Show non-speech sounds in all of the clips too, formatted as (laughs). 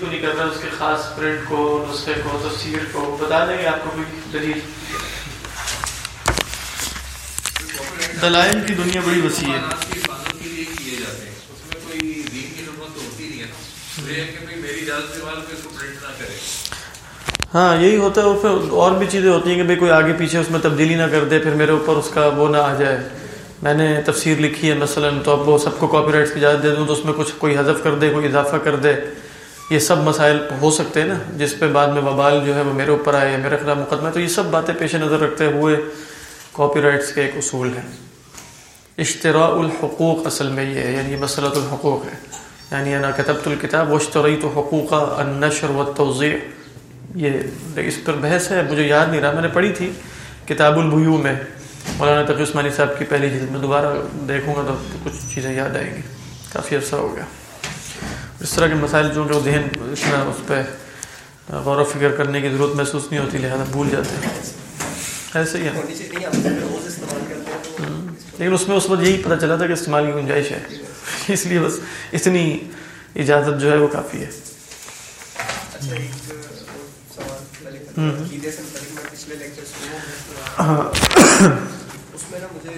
تردید کو نہیں کر رہا اس کے خاص پرنٹ کو، نسخے کو تفسیر کو، بتا دیں گے آپ کو کوئی دلیل؟ دلائل کی دنیا بڑی وسیع ہے۔ ہاں یہی ہوتا ہے اور پھر اور بھی چیزیں ہوتی ہیں کہ بھائی کوئی آگے پیچھے اس میں تبدیلی نہ کر دے، پھر میرے اوپر اس کا وہ نہ آ جائے۔ میں نے تفسیر لکھی ہے، مثلا تو اب وہ سب کو کاپی رائٹس کی اجازت دے دوں تو اس میں کچھ کوئی حذف کر دے، کوئی اضافہ کر دے۔ یہ سب مسائل ہو سکتے ہیں نا، جس پہ بعد میں وبال جو ہے وہ میرے اوپر آئے میرے خلاف مقدمہ تو یہ سب باتیں پیش نظر رکھتے ہوئے کاپی رائٹس کے ایک اصول ہیں۔ اشتراء الحقوق اصل میں یہ ہے یعنی یہ الحقوق ہے۔ یعنی انا کتبت الکتاب و اشترئی تو حقوق النشر و توضیع یہ اس پر بحث ہے، مجھے یاد نہیں رہا، میں نے پڑھی تھی کتاب البیو میں۔ مولانا تقی عثمانی صاحب کی پہلی چیز میں دوبارہ دیکھوں گا تو کچھ چیزیں یاد آئیں گی۔ کافی عرصہ ہو گیا۔ اس طرح کے مسائل جو کہ ذہن اتنا اس پہ غور و فکر کرنے کی ضرورت محسوس نہیں ہوتی لہٰذا بھول جاتے ہیں۔ ایسے ہی ہے لیکن اس میں اس وقت یہی پتہ چلا تھا کہ استعمال کی گنجائش ہے۔ اس لیے بس اتنی اجازت جو ہے وہ کافی ہے۔ اس میں نا، مجھے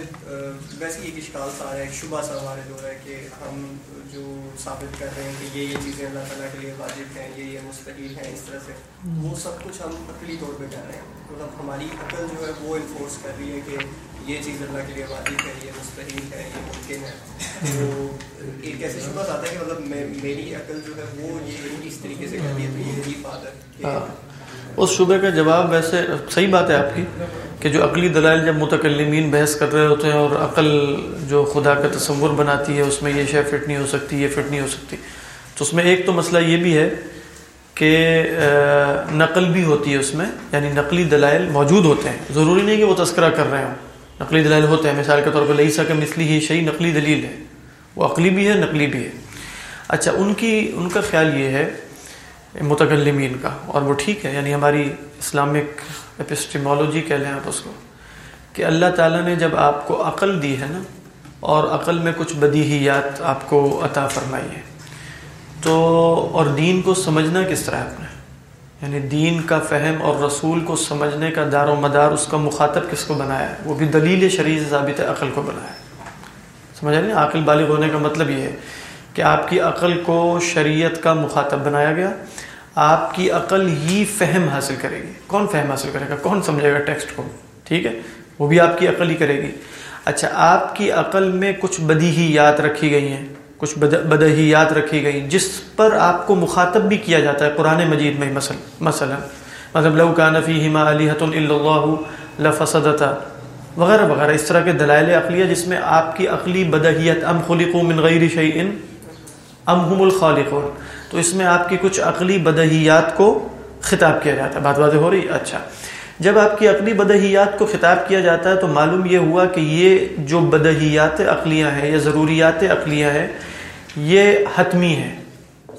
ویسے ایک اشکال سا رہا ہے، ایک شبہ سا وارد ہو رہا ہے کہ ہم جو ثابت کر رہے ہیں کہ یہ یہ چیزیں اللہ تعالیٰ کے لیے واجب ہیں، یہ یہ مستقل ہیں، اس طرح سے، وہ سب کچھ ہم عقلی طور پہ کر رہے ہیں۔ مطلب ہماری عقل جو ہے وہ انفورس کر رہی ہے کہ یہ چیز اللہ کے لیے واجب ہے، یہ مستحیل ہے، یہ ممکن ہے۔ تو ایک ایسے شبہ آتا ہے کہ مطلب میری عقل جو ہے وہ یہ اس طریقے سے کرتی ہے، تو یہ عجیب بات ہے اس شبے کا جواب ویسے صحیح بات ہے آپ کی کہ جو عقلی دلائل جب متکلمین بحث کر رہے ہوتے ہیں اور عقل جو خدا کا تصور بناتی ہے، اس میں یہ شے فٹ نہیں ہو سکتی، یہ فٹ نہیں ہو سکتی۔ تو اس میں ایک تو مسئلہ یہ بھی ہے کہ نقل بھی ہوتی ہے اس میں یعنی نقلی دلائل موجود ہوتے ہیں۔ ضروری نہیں کہ وہ تذکرہ کر رہے ہوں۔ نقلی دلائل ہوتے ہیں۔ مثال کے طور پہ لئی سکے مثلی ہی شہی نقلی دلیل ہے۔ وہ عقلی بھی ہے، نقلی بھی ہے۔ اچھا ان کی، ان کا خیال یہ ہے متکلمین کا، اور وہ ٹھیک ہے یعنی ہماری اسلامک اپسٹیمالوجی کہہ لیں آپ اس کو، کہ اللہ تعالیٰ نے جب آپ کو عقل دی ہے نا، اور عقل میں کچھ بدیہیات آپ کو عطا فرمائی ہے تو اور دین کو سمجھنا کس طرح آپ نے یعنی دین کا فہم اور رسول کو سمجھنے کا دار و مدار، اس کا مخاطب کس کو بنایا ہے؟ وہ بھی دلیل شریع ثابت عقل کو بنایا ہے۔ سمجھ رہے ہیں عقل بالغ ہونے کا مطلب یہ ہے کہ آپ کی عقل کو شریعت کا مخاطب بنایا گیا آپ کی عقل ہی فہم حاصل کرے گی۔ کون فہم حاصل کرے گا؟ کون سمجھے گا ٹیکسٹ کو؟ ٹھیک ہے؟ وہ بھی آپ کی عقل ہی کرے گی۔ اچھا آپ کی عقل میں کچھ بدیہیات رکھی گئی ہیں، کچھ بدہیات رکھی گئی جس پر آپ کو مخاطب بھی کیا جاتا ہے قرآن مجید میں مثلا۔ مطلب لو کا نفی ہما علی حت اللہ لفسدتا۔ وغیرہ وغیرہ۔ اس طرح کے دلائل عقلیہ جس میں آپ کی عقلی بدہیت ام خلق من غیر شعین ام ہم الخالقون۔ تو اس میں آپ کی کچھ عقلی بدہیات کو خطاب کیا جاتا ہے۔ بات باتیں ہو رہی؟ اچھا۔ جب آپ کی عقلی بدہیات کو خطاب کیا جاتا ہے تو معلوم یہ ہوا کہ یہ جو بدہیات عقلیہ ہیں یا ضروریات عقلیہ ہیں، یہ حتمی ہے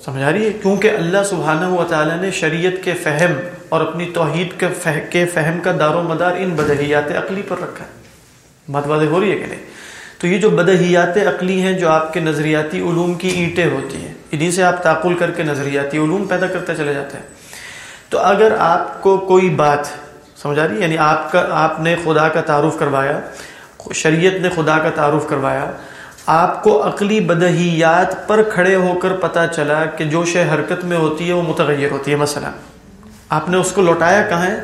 سمجھا رہی ہے؟ کیونکہ اللہ سبحانہ و تعالیٰ نے شریعت کے فہم اور اپنی توحید کے فہم کا دار و مدار ان بدہیات عقلی پر رکھا ہے۔ بات باتیں ہو رہی ہے کہ نہیں؟ تو یہ جو بدہیات عقلی ہیں، جو آپ کے نظریاتی علوم کی اینٹیں ہوتی ہیں انہیں سے آپ تعقل کر کے نظریاتی علوم پیدا کرتے چلے جاتے ہیں۔ تو اگر آپ کو کوئی بات سمجھا رہی یعنی آپ کا، آپ نے خدا کا تعارف کروایا، شریعت نے خدا کا تعارف کروایا، آپ کو عقلی بدہیات پر کھڑے ہو کر پتہ چلا کہ جو شے حرکت میں ہوتی ہے وہ متغیر ہوتی ہے۔ مثلا آپ نے اس کو لوٹایا کہاں ہے؟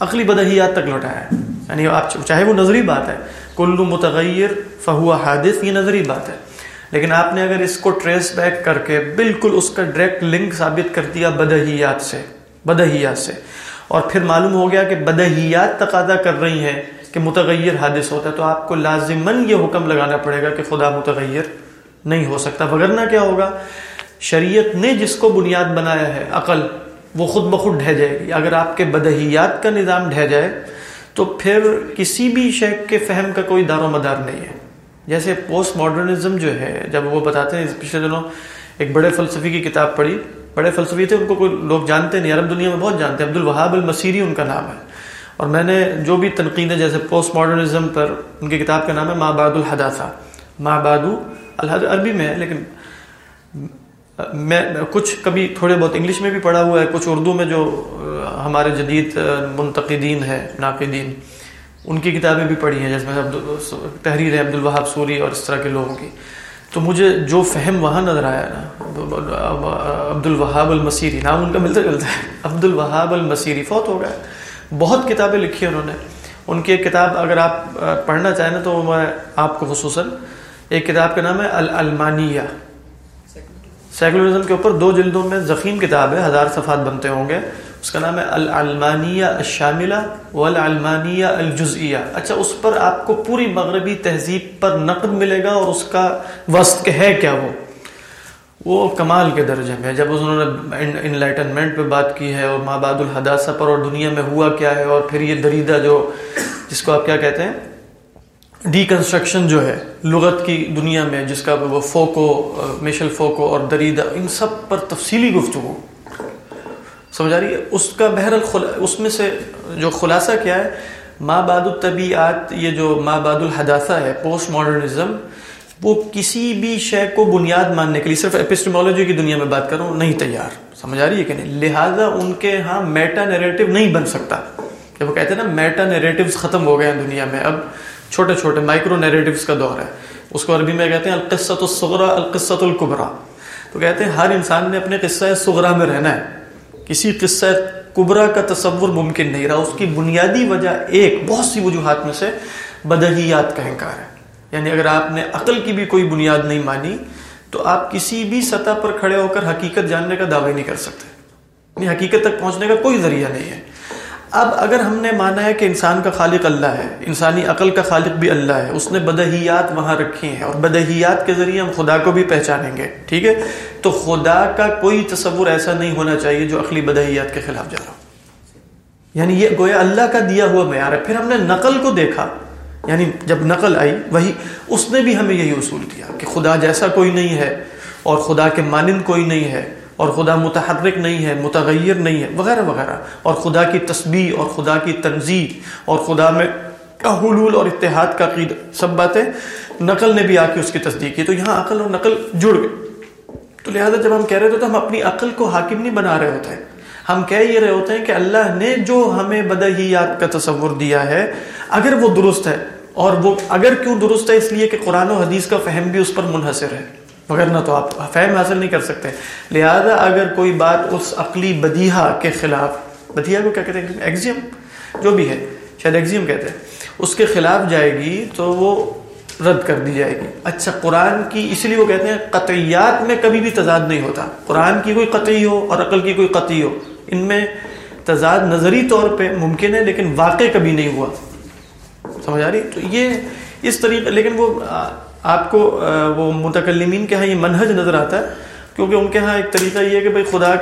عقلی بدہیات تک لوٹایا ہے۔ یعنی آپ، چاہے وہ نظری بات ہے، کلو متغیر فہو حادث، یہ نظری بات ہے۔ لیکن آپ نے اگر اس کو ٹریس بیک کر کے بالکل اس کا ڈائریکٹ لنک ثابت کر دیا بدہیات سے بدہیات سے۔ اور پھر معلوم ہو گیا کہ بدہیات تقاضا کر رہی ہیں کہ متغیر حادث ہوتا ہے، تو آپ کو لازمن یہ حکم لگانا پڑے گا کہ خدا متغیر نہیں ہو سکتا۔ وغیرہ کیا ہوگا؟ شریعت نے جس کو بنیاد بنایا ہے، عقل، وہ خود بخود ڈھہ جائے گی۔ اگر آپ کے بدہیات کا نظام ڈھہ جائے، تو پھر کسی بھی شیخ کے فہم کا کوئی دار و مدار نہیں ہے۔ جیسے پوسٹ ماڈرنزم جو ہے، جب وہ بتاتے ہیں، پچھلے دنوں ایک بڑے فلسفی کی کتاب پڑھی۔ بڑے فلسفی تھے، ان کو کوئی لوگ جانتے نہیں، عرب دنیا میں بہت جانتے ہیں۔ عبد الوہاب المسیری ان کا نام ہے۔ اور میں نے جو بھی تنقیدیں، جیسے پوسٹ ماڈرنزم پر ان کی کتاب کا نام ہے ماں باد الحداثہ۔ ماں بادو الحد عربی میں ہے، لیکن میں کچھ کبھی تھوڑے بہت انگلش میں بھی پڑھا ہوا ہے۔ کچھ اردو میں جو ہمارے جدید منتقدین ہیں، ناقدین۔ ان کی کتابیں بھی پڑھی ہیں، جیسے تحریر عبد الوہاب سوری اور اس طرح کے لوگوں کی۔ تو مجھے جو فہم وہاں نظر آیا نا، عبد الوہاب المسیری نام ان کا ملتا جلتا ہے۔ عبد الوہاب المسیری فوت ہو گیا بہت کتابیں لکھی انہوں نے۔ ان کی ایک کتاب اگر آپ پڑھنا چاہیں نا تو میں آپ کو خصوصاً، ایک کتاب کا نام ہے المانیہ سیکولرزم کے اوپر دو جلدوں میں ضخیم کتاب ہے، ہزار صفحات بنتے ہوں گے۔ اس کا نام ہے العلمانیہ الشاملہ والعلمانیہ الجزئیہ۔ اچھا اس پر آپ کو پوری مغربی تہذیب پر نقد ملے گا اور اس کا وسط ہے کیا وہ؟ وہ کمال کے درجے میں جب انہوں نے انلائٹنمنٹ پہ بات کی ہے اور مابعد الحداثہ پر اور دنیا میں ہوا کیا ہے اور پھر یہ دریدہ جو جس کو آپ کیا کہتے ہیں؟ ڈی کنسٹرکشن جو ہے لغت کی دنیا میں، جس کا وہ فوکو میشل فوکو اور دریدہ، ان سب پر تفصیلی گفتگو۔ سمجھ آ رہی ہے؟ اس کا بہرحال اس میں سے جو خلاصہ کیا ہے ماں باد الطبیعت یہ جو ماں باد الحداثہ ہے، پوسٹ ماڈرنزم، وہ کسی بھی شے کو بنیاد ماننے کے لیے، صرف ایپسٹمالوجی کی دنیا میں بات کروں، نہیں تیار۔ سمجھ آ رہی ہے کہ نہیں؟ لہٰذا ان کے ہاں میٹا نیریٹو نہیں بن سکتا۔ کہ وہ کہتے ہیں نا، میٹا نیریٹوز ختم ہو گئے ہیں دنیا میں، اب چھوٹے چھوٹے مائکرو نیریٹوز کا دور ہے۔ اس کو عربی میں کہتے ہیں القصت الصغرا القصت القبرا تو کہتے ہیں ہر انسان نے اپنے قصہ صغرا میں رہنا ہے۔ کسی قصہ کبرا کا تصور ممکن نہیں رہا، اس کی بنیادی وجہ ایک، بہت سی وجوہات میں سے بدہیات کا انکار ہے۔ یعنی اگر آپ نے عقل کی بھی کوئی بنیاد نہیں مانی، تو آپ کسی بھی سطح پر کھڑے ہو کر حقیقت جاننے کا دعوی نہیں کر سکتے۔ یعنی حقیقت تک پہنچنے کا کوئی ذریعہ نہیں ہے۔ اب اگر ہم نے مانا ہے کہ انسان کا خالق اللہ ہے، انسانی عقل کا خالق بھی اللہ ہے، اس نے بدہیات وہاں رکھی ہیں اور بدہیات کے ذریعے ہم خدا کو بھی پہچانیں گے، ٹھیک ہے؟ تو خدا کا کوئی تصور ایسا نہیں ہونا چاہیے جو عقلی بدہیات کے خلاف جا رہا ہو۔ یعنی یہ گویا اللہ کا دیا ہوا معیار ہے۔ پھر ہم نے نقل کو دیکھا یعنی جب نقل آئی، وہی اس نے بھی ہمیں یہی اصول دیا کہ خدا جیسا کوئی نہیں ہے اور خدا کے مانند کوئی نہیں ہے۔ اور خدا متحرک نہیں ہے، متغیر نہیں ہے، وغیرہ وغیرہ۔ اور خدا کی تسبیح اور خدا کی تنظیم اور خدا میں حلول اور اتحاد کا قید سب باتیں نقل نے بھی آ کے اس کی تصدیق کی۔ تو یہاں عقل اور نقل جڑ گئے تو لہٰذا جب ہم کہہ رہے تھے تو ہم اپنی عقل کو حاکم نہیں بنا رہے ہوتے ہیں۔ ہم کہہ یہ رہے ہوتے ہیں کہ اللہ نے جو ہمیں بدہیات کا تصور دیا ہے، اگر وہ درست ہے، اور وہ اگر کیوں درست ہے، اس لیے کہ قرآن و حدیث کا فہم بھی اس پر منحصر ہے۔ مگر نہ تو آپ فہم حاصل نہیں کر سکتے۔ لہذا اگر کوئی بات اس عقلی بدیہا کے خلاف، بدیہا کو کیا کہتے ہیں؟ ایگزیم جو بھی ہے، شاید ایگزیم کہتے ہیں۔ اس کے خلاف جائے گی تو وہ رد کر دی جائے گی۔ اچھا قرآن کی اس لیے وہ کہتے ہیں قطعیات میں کبھی بھی تضاد نہیں ہوتا۔ قرآن کی کوئی قطعی ہو اور عقل کی کوئی قطعی ہو، ان میں تضاد نظری طور پہ ممکن ہے، لیکن واقع کبھی نہیں ہوا۔ سمجھ آ رہی؟ تو یہ اس طریقے، لیکن وہ آپ کو وہ متکلمین کے ہاں یہ منہج نظر آتا ہے، کیونکہ ان کے ہاں ایک طریقہ یہ ہے کہ بھائی خدا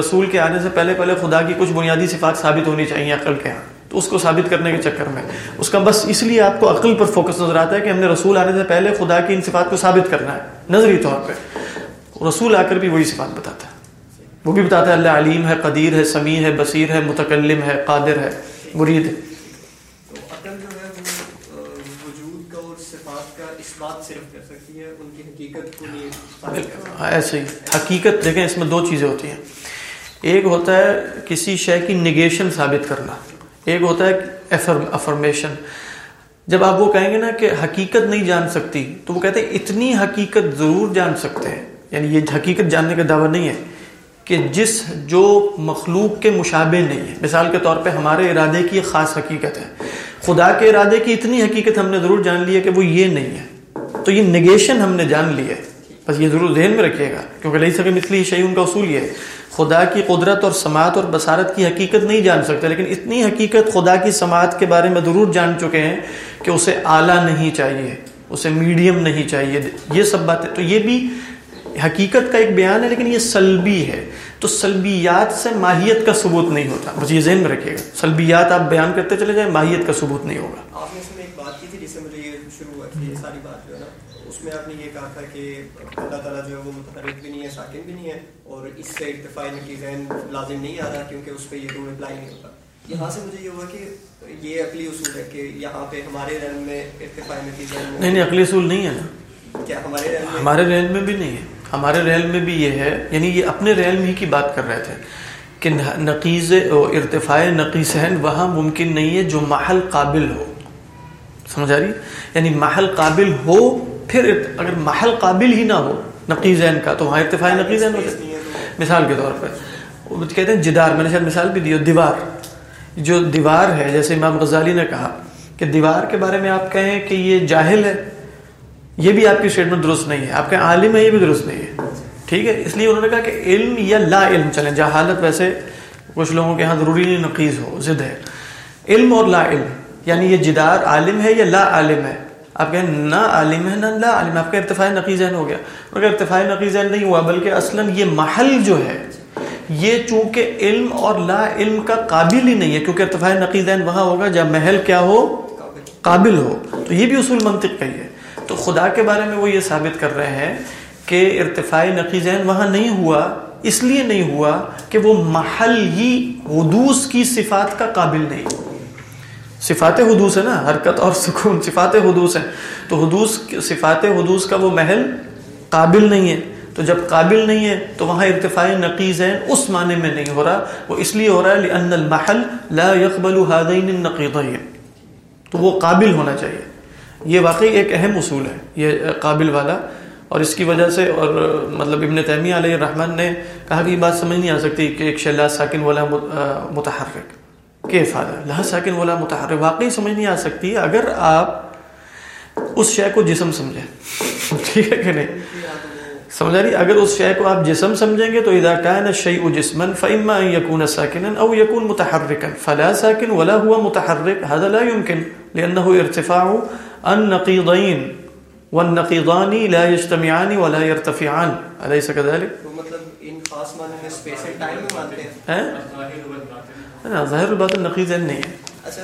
رسول کے آنے سے پہلے پہلے خدا کی کچھ بنیادی صفات ثابت ہونی چاہیے عقل کے ہاں تو اس کو ثابت کرنے کے چکر میں۔ اس کا بس اس لیے آپ کو عقل پر فوکس نظر آتا ہے کہ ہم نے رسول آنے سے پہلے خدا کی ان صفات کو ثابت کرنا ہے، نظری طور پہ۔ رسول آ کر بھی وہی صفات بتاتا ہے۔ وہ بھی بتاتا ہے، اللہ علیم ہے، قدیر ہے سمیع ہے، بصیر ہے، متکلم ہے، قادر ہے، مرید ہے۔ ایسے ہی حقیقت دیکھیں، اس میں دو چیزیں ہوتی ہیں۔ ایک ہوتا ہے کسی شے کی نگیشن ثابت کرنا۔ ایک ہوتا ہے افرمیشن جب آپ وہ کہیں گے نا کہ حقیقت نہیں جان سکتی، تو وہ کہتے ہیں اتنی حقیقت ضرور جان سکتے ہیں۔ یعنی یہ حقیقت جاننے کا دعویٰ نہیں ہے کہ جس جو مخلوق کے مشابہ نہیں ہے۔ مثال کے طور پہ ہمارے ارادے کی ایک خاص حقیقت ہے۔ خدا کے ارادے کی اتنی حقیقت ہم نے ضرور جان لی ہے کہ وہ یہ نہیں ہے۔ تو یہ نگیشن ہم نے جان لی ہے۔ بس یہ ضرور ذہن میں رکھیے گا، کیونکہ لئی سکے مثلی شعی ان کا اصول یہ ہے۔ خدا کی قدرت اور سماعت اور بصارت کی حقیقت نہیں جان سکتے، لیکن اتنی حقیقت خدا کی سماعت کے بارے میں ضرور جان چکے ہیں کہ اسے اعلیٰ نہیں چاہیے، اسے میڈیم نہیں چاہیے۔ یہ سب باتیں، تو یہ بھی حقیقت کا ایک بیان ہے، لیکن یہ سلبی ہے۔ تو سلبیات سے ماہیت کا ثبوت نہیں ہوتا۔ بس یہ ذہن میں رکھیے گا۔ سلبیات آپ بیان کرتے چلے جائیں، ماہیت کا ثبوت نہیں ہوگا۔ آپ نے اس میں ایک بات کی تھی، جس سے مجھے یہ شروع ہوا کہ یہ ساری بات جو ہے نا، اس میں آپ نے یہ کہا تھا کہ اللہ تعالیٰ جو ہے وہ متحرک بھی نہیں ہے ساکن بھی نہیں ہے اور اس سے ارتفاع کی ذہن لازم نہیں آ رہا کیونکہ اس پہ یہ رول اپلائی نہیں ہوتا۔ یہاں سے مجھے یہ ہوا کہ یہ عقلی اصول ہے کہ یہاں پہ ہمارے رن میں ارتفاع کی ذہن نہیں نہیں عقلی اصول نہیں ہے۔ نا کیا ہمارے رن ہمارے رین میں بھی نہیں ہے۔ ہمارے ریل میں بھی یہ ہے یعنی یہ اپنے ریل میں ہی کی بات کر رہے تھے کہ نقیز ارتفاع نقیزین وہاں ممکن نہیں ہے جو محل قابل ہو۔ سمجھ آ رہی؟ یعنی محل قابل ہو پھر اگر محل قابل ہی نہ ہو نقیزین کا تو وہاں ارتفاع نقیزین ہو مثال کے طور پر۔ کہتے ہیں جدار میں نے شاید مثال بھی دی دیوار۔ جو دیوار ہے جیسے امام غزالی نے کہا کہ دیوار کے بارے میں آپ کہیں کہ یہ جاہل ہے یہ بھی آپ کی اسٹیٹمنٹ درست نہیں ہے۔ آپ کے عالم ہے یہ بھی درست نہیں ہے۔ ٹھیک ہے؟ اس لیے انہوں نے کہا کہ علم یا لا علم چلیں جہالت ویسے کچھ لوگوں کے یہاں ضروری نہیں نقیز ہو ضد ہے۔ علم اور لا علم یعنی یہ جدار عالم ہے یا لا عالم ہے؟ آپ کہیں نہ عالم ہے نہ لا عالم آپ کا ارتفاع نقیزین ہو گیا۔ مگر ارتفاع نقیزین نہیں ہوا، بلکہ اصلا یہ محل جو ہے، یہ چونکہ علم اور لا علم کا قابل ہی نہیں ہے، کیونکہ ارتفاع نقیزین وہاں ہوگا جب محل کیا ہو؟ قابل ہو۔ تو یہ بھی اصول منطق کا ہی ہے۔ تو خدا کے بارے میں وہ یہ ثابت کر رہے ہیں کہ ارتفاع نقیزین وہاں نہیں ہوا، اس لیے نہیں ہوا کہ وہ محل ہی، حدوث کی صفات کا قابل نہیں۔ صفات حدوث ہے نا، حرکت اور سکون، صفات حدوث ہے تو حدوث، صفات حدوث کا وہ محل قابل نہیں ہے۔ تو جب قابل نہیں ہے، تو وہاں ارتفاع نقیز ہے اس معنی میں نہیں ہو رہا۔ وہ اس لیے ہو رہا ہے لأن المحل لا يقبل هذين النقيضين۔ تو وہ قابل ہونا چاہیے۔ یہ واقعی ایک اہم اصول ہے، یہ قابل والا۔ اور اس کی وجہ سے، اور مطلب ابن تیمیہ علیہ الرحمن نے کہا کہ یہ بات سمجھ نہیں آ سکتی کہ ایک شلا ساکن والا متحرک۔ کے فائدہ لا ساکن والا متحرک واقعی سمجھ نہیں آ سکتی اگر آپ اس شے کو جسم سمجھیں۔ ٹھیک ہے کہ نہیں؟ سمجھا رہی اگر اس شے کو آپ جسم سمجھیں گے تو اذا كان الشيء جسما فاما ان يكون ساكنا او يكون متحركا فلا ساكن ولا هو متحرك هذا لا يمكن لانه ارتفاع النقيضين والنقيضان لا يجتمعان ولا يرتفعان اليس كذلك مطلب ان خاص معنی میں سپیس اینڈ ٹائم میں مانتے ہیں۔ ہیں ظاہر بات نقیض نہیں ہے۔ اچھا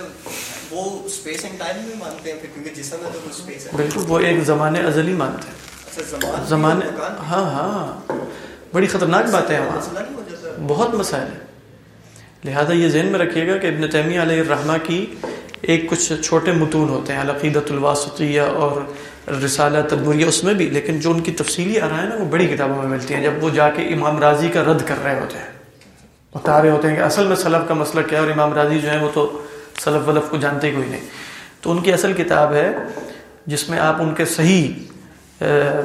وہ سپیس اینڈ ٹائم میں مانتے ہیں پھر کیونکہ جسم ہے تو وہ سپیس ہے۔ بالکل وہ ایک زمانے ازلی مانتے ہیں۔ اچھا زمانے ہاں ہاں۔ بڑی خطرناک باتیں ہیں وہاں بہت مسائل ہیں۔ لہذا یہ ذہن میں رکھیے گا کہ ابن تیمیہ علیہ الرحمہ کی ایک کچھ چھوٹے متون ہوتے ہیں العقیدت الواسطیہ اور رسالہ تدبریہ اس میں بھی لیکن جو ان کی تفصیلی آ رہا ہے نا وہ بڑی کتابوں میں ملتی ہیں۔ جب وہ جا کے امام راضی کا رد کر رہے ہوتے ہیں۔ بتا رہے ہوتے ہیں کہ اصل میں سلف کا مسئلہ کیا ہے اور امام راضی جو ہے وہ تو سلف ولف کو جانتے ہی کوئی نہیں۔ تو ان کی اصل کتاب ہے جس میں آپ ان کے صحیح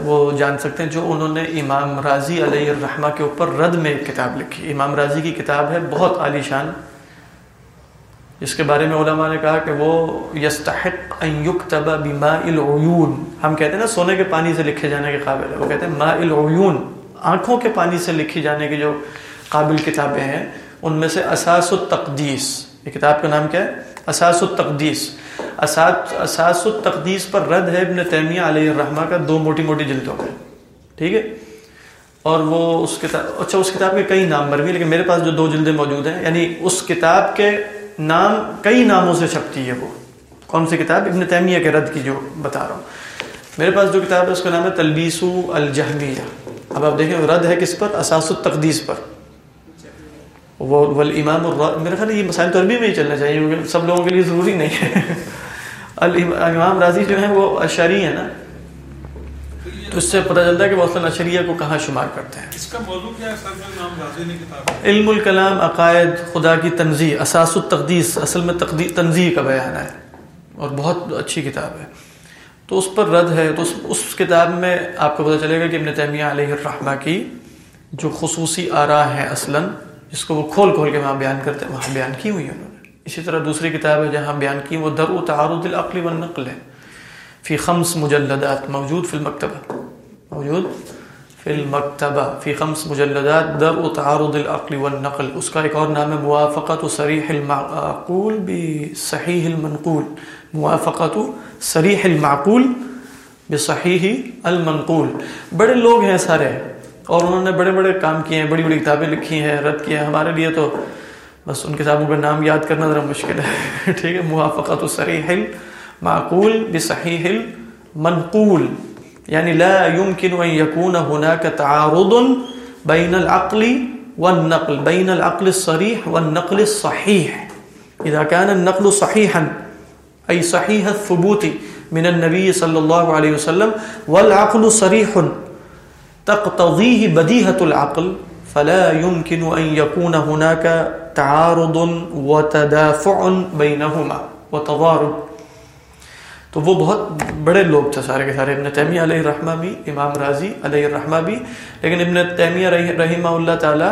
وہ جان سکتے ہیں جو انہوں نے امام راضی علیہ الرحمہ کے اوپر رد میں ایک کتاب لکھی۔ امام راضی کی کتاب ہے بہت عالی شان۔ جس کے بارے میں علماء نے کہا کہ وہ یستحق ان یکتب بماء العیون۔ ہم کہتے ہیں نا سونے کے پانی سے لکھے جانے کے قابل ہے۔ وہ کہتے ہیں ماء العیون، آنکھوں کے پانی سے لکھی جانے کی جو قابل کتابیں ہیں، ان میں سے اساس التقدیس، یہ کتاب کا نام کیا ہے؟ اساس التقدیس۔ اساس التقدیس پر رد ہے ابن تیمیہ علیہ الرحمہ کا دو موٹی موٹی جلدوں میں ٹھیک ہے؟ اور وہ اس کتاب اچھا اس کتاب کے کئی نام بر بھی، لیکن میرے پاس جو دو جلدیں موجود ہیں یعنی اس کتاب کے نام، کئی ناموں سے چھپتی ہے وہ۔ کون سی کتاب؟ ابن تیمیہ کے رد کی جو بتا رہا ہوں۔ میرے پاس جو کتاب ہے، اس کا نام ہے تلبیسو الجہمیہ۔ اب آپ دیکھیں، رد ہے کس پر؟ اساس التقدیس پر۔ وہ والامام الر... میرا خیال یہ مسائل تو عربی میں ہی چلنا چاہیے کیونکہ سب لوگوں کے لیے ضروری نہیں ہے۔ امام راضی جو ہیں وہ اشری ہیں نا۔ تو اس سے پتہ چلتا ہے کہ وہ اصلا اشریہ کو کہاں شمار کرتے ہیں۔ اس کا موضوع کیا ہے؟ امام علم الکلام عقائد خدا کی تنظیح اساس التقدیس اصل میں تنظیح کا بیان ہے۔ اور بہت اچھی کتاب ہے۔ تو اس پر رد ہے تو اس, اس کتاب میں آپ کو پتہ چلے گا کہ ابن تیمیہ علیہ الرحمہ کی جو خصوصی آراء ہیں اصلاً جس کو وہ کھول کھول کے وہاں بیان کرتے ہیں، وہاں بیان کی ہوئی انہوں نے۔ اسی طرح دوسری کتاب ہے، جہاں بیان کی وہ در و تعارض العقل والنقل ہے۔ فی خمس مجلدات، موجود فی المکتبہ۔ موجود فی المکتبہ۔ فی خمس مجلدات در و تعارض العقل والنقل۔ اس کا ایک اور نام ہے، موافقت صریح المعقول بصحیح المنقول۔ موافقت صریح المعقول بصحیح المنقول۔ بڑے لوگ ہیں سارے۔ اور انہوں نے بڑے بڑے کام کیے ہیں، بڑی بڑی کتابیں لکھی ہیں، رد کیے ہیں ہمارے لیے تو بس ان کتابوں کا نام یاد کرنا ذرا مشکل ہے۔ (laughs) ٹھیک ہے، موافقت صریح معقول بصحیح المنقول یعنی لا يمكن ان يكون هناك تعارض بين العقل والنقل بين العقل الصريح والنقل الصحيح اذا كان النقل صحيحا اي صحيح الثبوت من النبي صلى الله عليه وسلم، والعقل صريح تقتضيه بديهة العقل، فلا يمكن أن يكون هناك تعارض وتدافع بينهما وتضارب. تو وہ بہت بڑے لوگ تھے سارے کے سارے، ابن تیمیہ علیہ الرحمہ بھی امام راضی علیہ الرحمہ بھی لیکن ابن تیمیہ رحمہ اللہ تعالی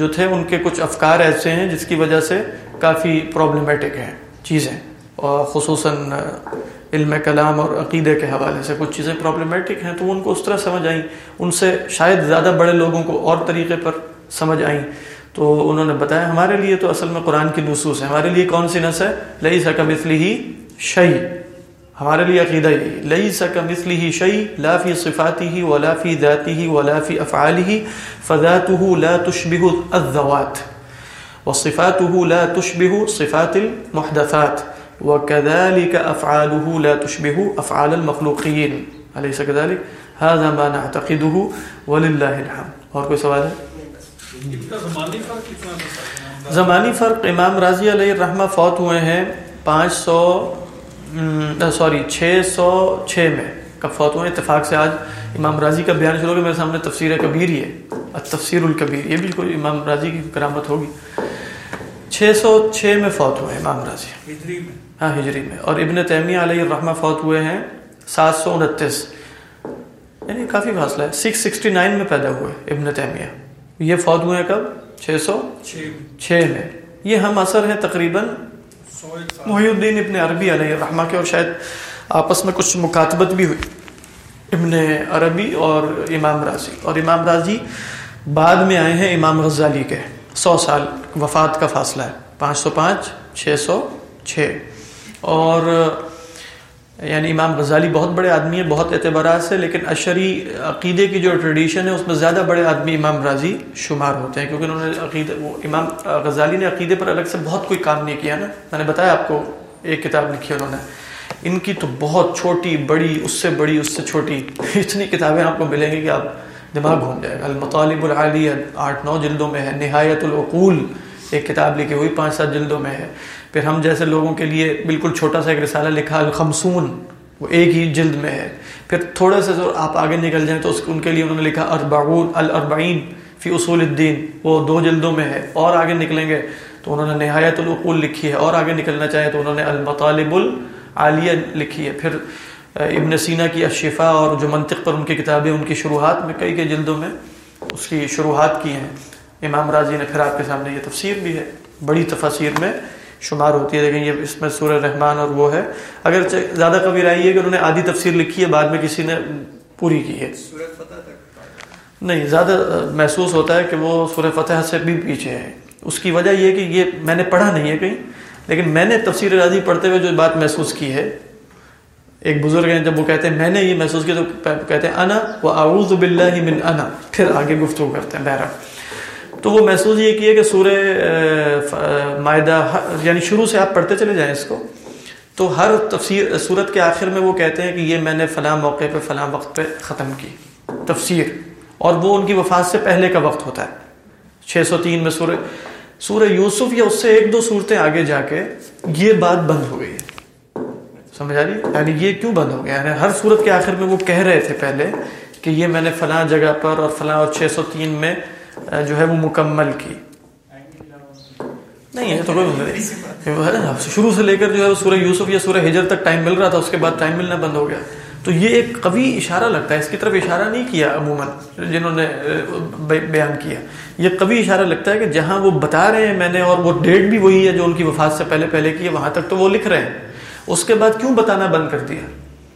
جو تھے، ان کے کچھ افکار ایسے ہیں جس کی وجہ سے کافی پرابلمٹک ہیں چیزیں، اور خصوصاً علم کلام اور عقیدے کے حوالے سے کچھ چیزیں پرابلمٹک ہیں تو ان کو اس طرح سمجھ آئیں۔ ان سے شاید زیادہ بڑے لوگوں کو اور طریقے پر سمجھ آئیں۔ تو انہوں نے بتایا، ہمارے لیے تو اصل میں قرآن کی نصوص ہے۔ ہمارے لیے کون سی نس ہے؟ لئی سکا مثلی ہی شعی ہمارے لیے عقیدہ یہی لئی سکا مثلی ہی شعی لافی صفاتی ہی ولافی ذاتی ہی ولافی افعال ہی فضات لا تشبہ الزوات وصفاته لا تشبه صفات المحدثات۔ وكذلك أفعاله لا تشبه أفعال المخلوقين. أليس كذلك؟ هذا ما نعتقده ولله الحمد. اور کوئی سوال ہے؟ زمانی فرق امام راضی علیہ الرحمہ فوت ہوئے ہیں پانچ سو سوری، چھ سو چھ میں کب فوت ہوئے اتفاق سے آج امام راضی کا بیان شروع ہو میرے سامنے تفسیر کبیر ہی ہے تفسیر الکبیر، یہ بھی کوئی امام راضی کی کرامت ہوگی۔ چھ سو چھ میں فوت ہوئے امام راضی ہاں ہجری میں۔ اور ابن تیمیہ علیہ الرحمہ فوت ہوئے ہیں سات سو انتیس۔ یعنی کافی فاصلہ ہے۔ سکس سکسٹی نائن میں پیدا ہوئے ابن تیمیہ۔ یہ فوت ہوئے کب؟ چھ سو چھ میں۔ یہ ہم اثر ہیں تقریباً محی الدین ابن عربی علیہ الرحمہ کے اور شاید آپس میں کچھ مکاتبت بھی ہوئی۔ ابن عربی اور امام راضی اور امام راضی بعد میں آئے ہیں امام غزالی کے۔ سو سال وفات کا فاصلہ ہے۔ پانچ سو پانچ چھ سو چھ۔ اور یعنی امام غزالی بہت بڑے آدمی ہیں، بہت اعتبارات سے، لیکن اشری عقیدے کی جو ٹریڈیشن ہے، اس میں زیادہ بڑے آدمی امام راضی شمار ہوتے ہیں، کیونکہ انہوں نے عقیدے، وہ امام غزالی نے عقیدے پر الگ سے بہت کوئی کام نہیں کیا نا۔ میں نے بتایا آپ کو، ایک کتاب لکھی انہوں نے۔ ان کی تو بہت چھوٹی، بڑی، اس سے بڑی، اس سے چھوٹی (laughs) اتنی کتابیں آپ کو ملیں گی کہ آپ دماغ گھوم جائے گا۔ المطالب العالیہ آٹھ نو جلدوں میں ہے، نہایت العقول، ایک کتاب لکھی ہوئی، پانچ سات جلدوں میں ہے۔ پھر ہم جیسے لوگوں کے لیے بالکل چھوٹا سا ایک رسالہ لکھا، الخمسون، وہ ایک ہی جلد میں ہے۔ پھر تھوڑے سے آپ آگے نکل جائیں تو اس ان کے لیے انہوں نے لکھا، اربعون، الاربعین فی اصول الدین، وہ دو جلدوں میں ہے۔ اور آگے نکلیں گے تو انہوں نے نہایت العقول لکھی ہے۔ اور آگے نکلنا چاہیں تو انہوں نے المطالب العالیہ لکھی ہے۔ پھر ابن سینا کی اشفا اور جو منطق پر ان کی کتابیں، ان کی شروحات میں کئی کئی جلدوں میں اس کی شروحات کی ہیں۔ امام راضی نے پھر آپ کے سامنے یہ تفسیر بھی ہے۔ بڑی تفاصیر میں شمار ہوتی ہے لیکن یہ اس میں سورہ رحمان اور وہ ہے۔ اگر زیادہ کبھی آئی ہے کہ انہوں نے آدھی تفسیر لکھی ہے بعد میں کسی نے پوری کی ہے۔ نہیں زیادہ محسوس ہوتا ہے کہ وہ سورہ فتح سے بھی پیچھے ہے اس کی وجہ یہ کہ یہ میں نے پڑھا نہیں ہے کہیں لیکن میں نے تفسیر راضی پڑھتے ہوئے جو بات محسوس کی ہے ایک بزرگ ہیں جب وہ کہتے ہیں میں نے یہ محسوس کیا تو کہتے ہیں انا وہ اعوذ باللہ من انا۔ پھر آگے گفتگو کرتے ہیں بہرحال۔ تو وہ محسوس یہ کیا کہ سورہ معدہ یعنی شروع سے آپ پڑھتے چلے جائیں اس کو، تو ہر تفسیر صورت کے آخر میں وہ کہتے ہیں کہ یہ میں نے فلاں موقع پہ، فلاں وقت پہ ختم کی، تفسیر، اور وہ ان کی وفات سے پہلے کا وقت ہوتا ہے۔ چھ سو تین میں سورہ سورہ یوسف یا اس سے ایک دو صورتیں آگے جا کے یہ بات بند ہو گئی ہے۔ سمجھ آ رہی یعنی یہ کیوں بند ہو گیا؟ یعنی ہر صورت کے آخر میں وہ کہہ رہے تھے پہلے کہ یہ میں نے فلاں جگہ پر اور فلاں اور چھ سو تین میں جو ہے وہ مکمل کی۔ نہیں ہے تو کوئی شروع سے لے کر جو ہے سورہ یوسف یا سورہ ہجر تک ٹائم مل رہا تھا، اس کے بعد ٹائم ملنا بند ہو گیا۔ تو یہ ایک قوی اشارہ لگتا ہے، اس کی طرف اشارہ نہیں کیا عموماً، جنہوں نے بیان کیا۔ یہ قوی اشارہ لگتا ہے کہ جہاں وہ بتا رہے ہیں میں نے، اور وہ ڈیٹ بھی وہی ہے جو ان کی وفات سے پہلے پہلے کی ہے، وہاں تک تو وہ لکھ رہے ہیں۔ اس کے بعد کیوں بتانا بند کر دیا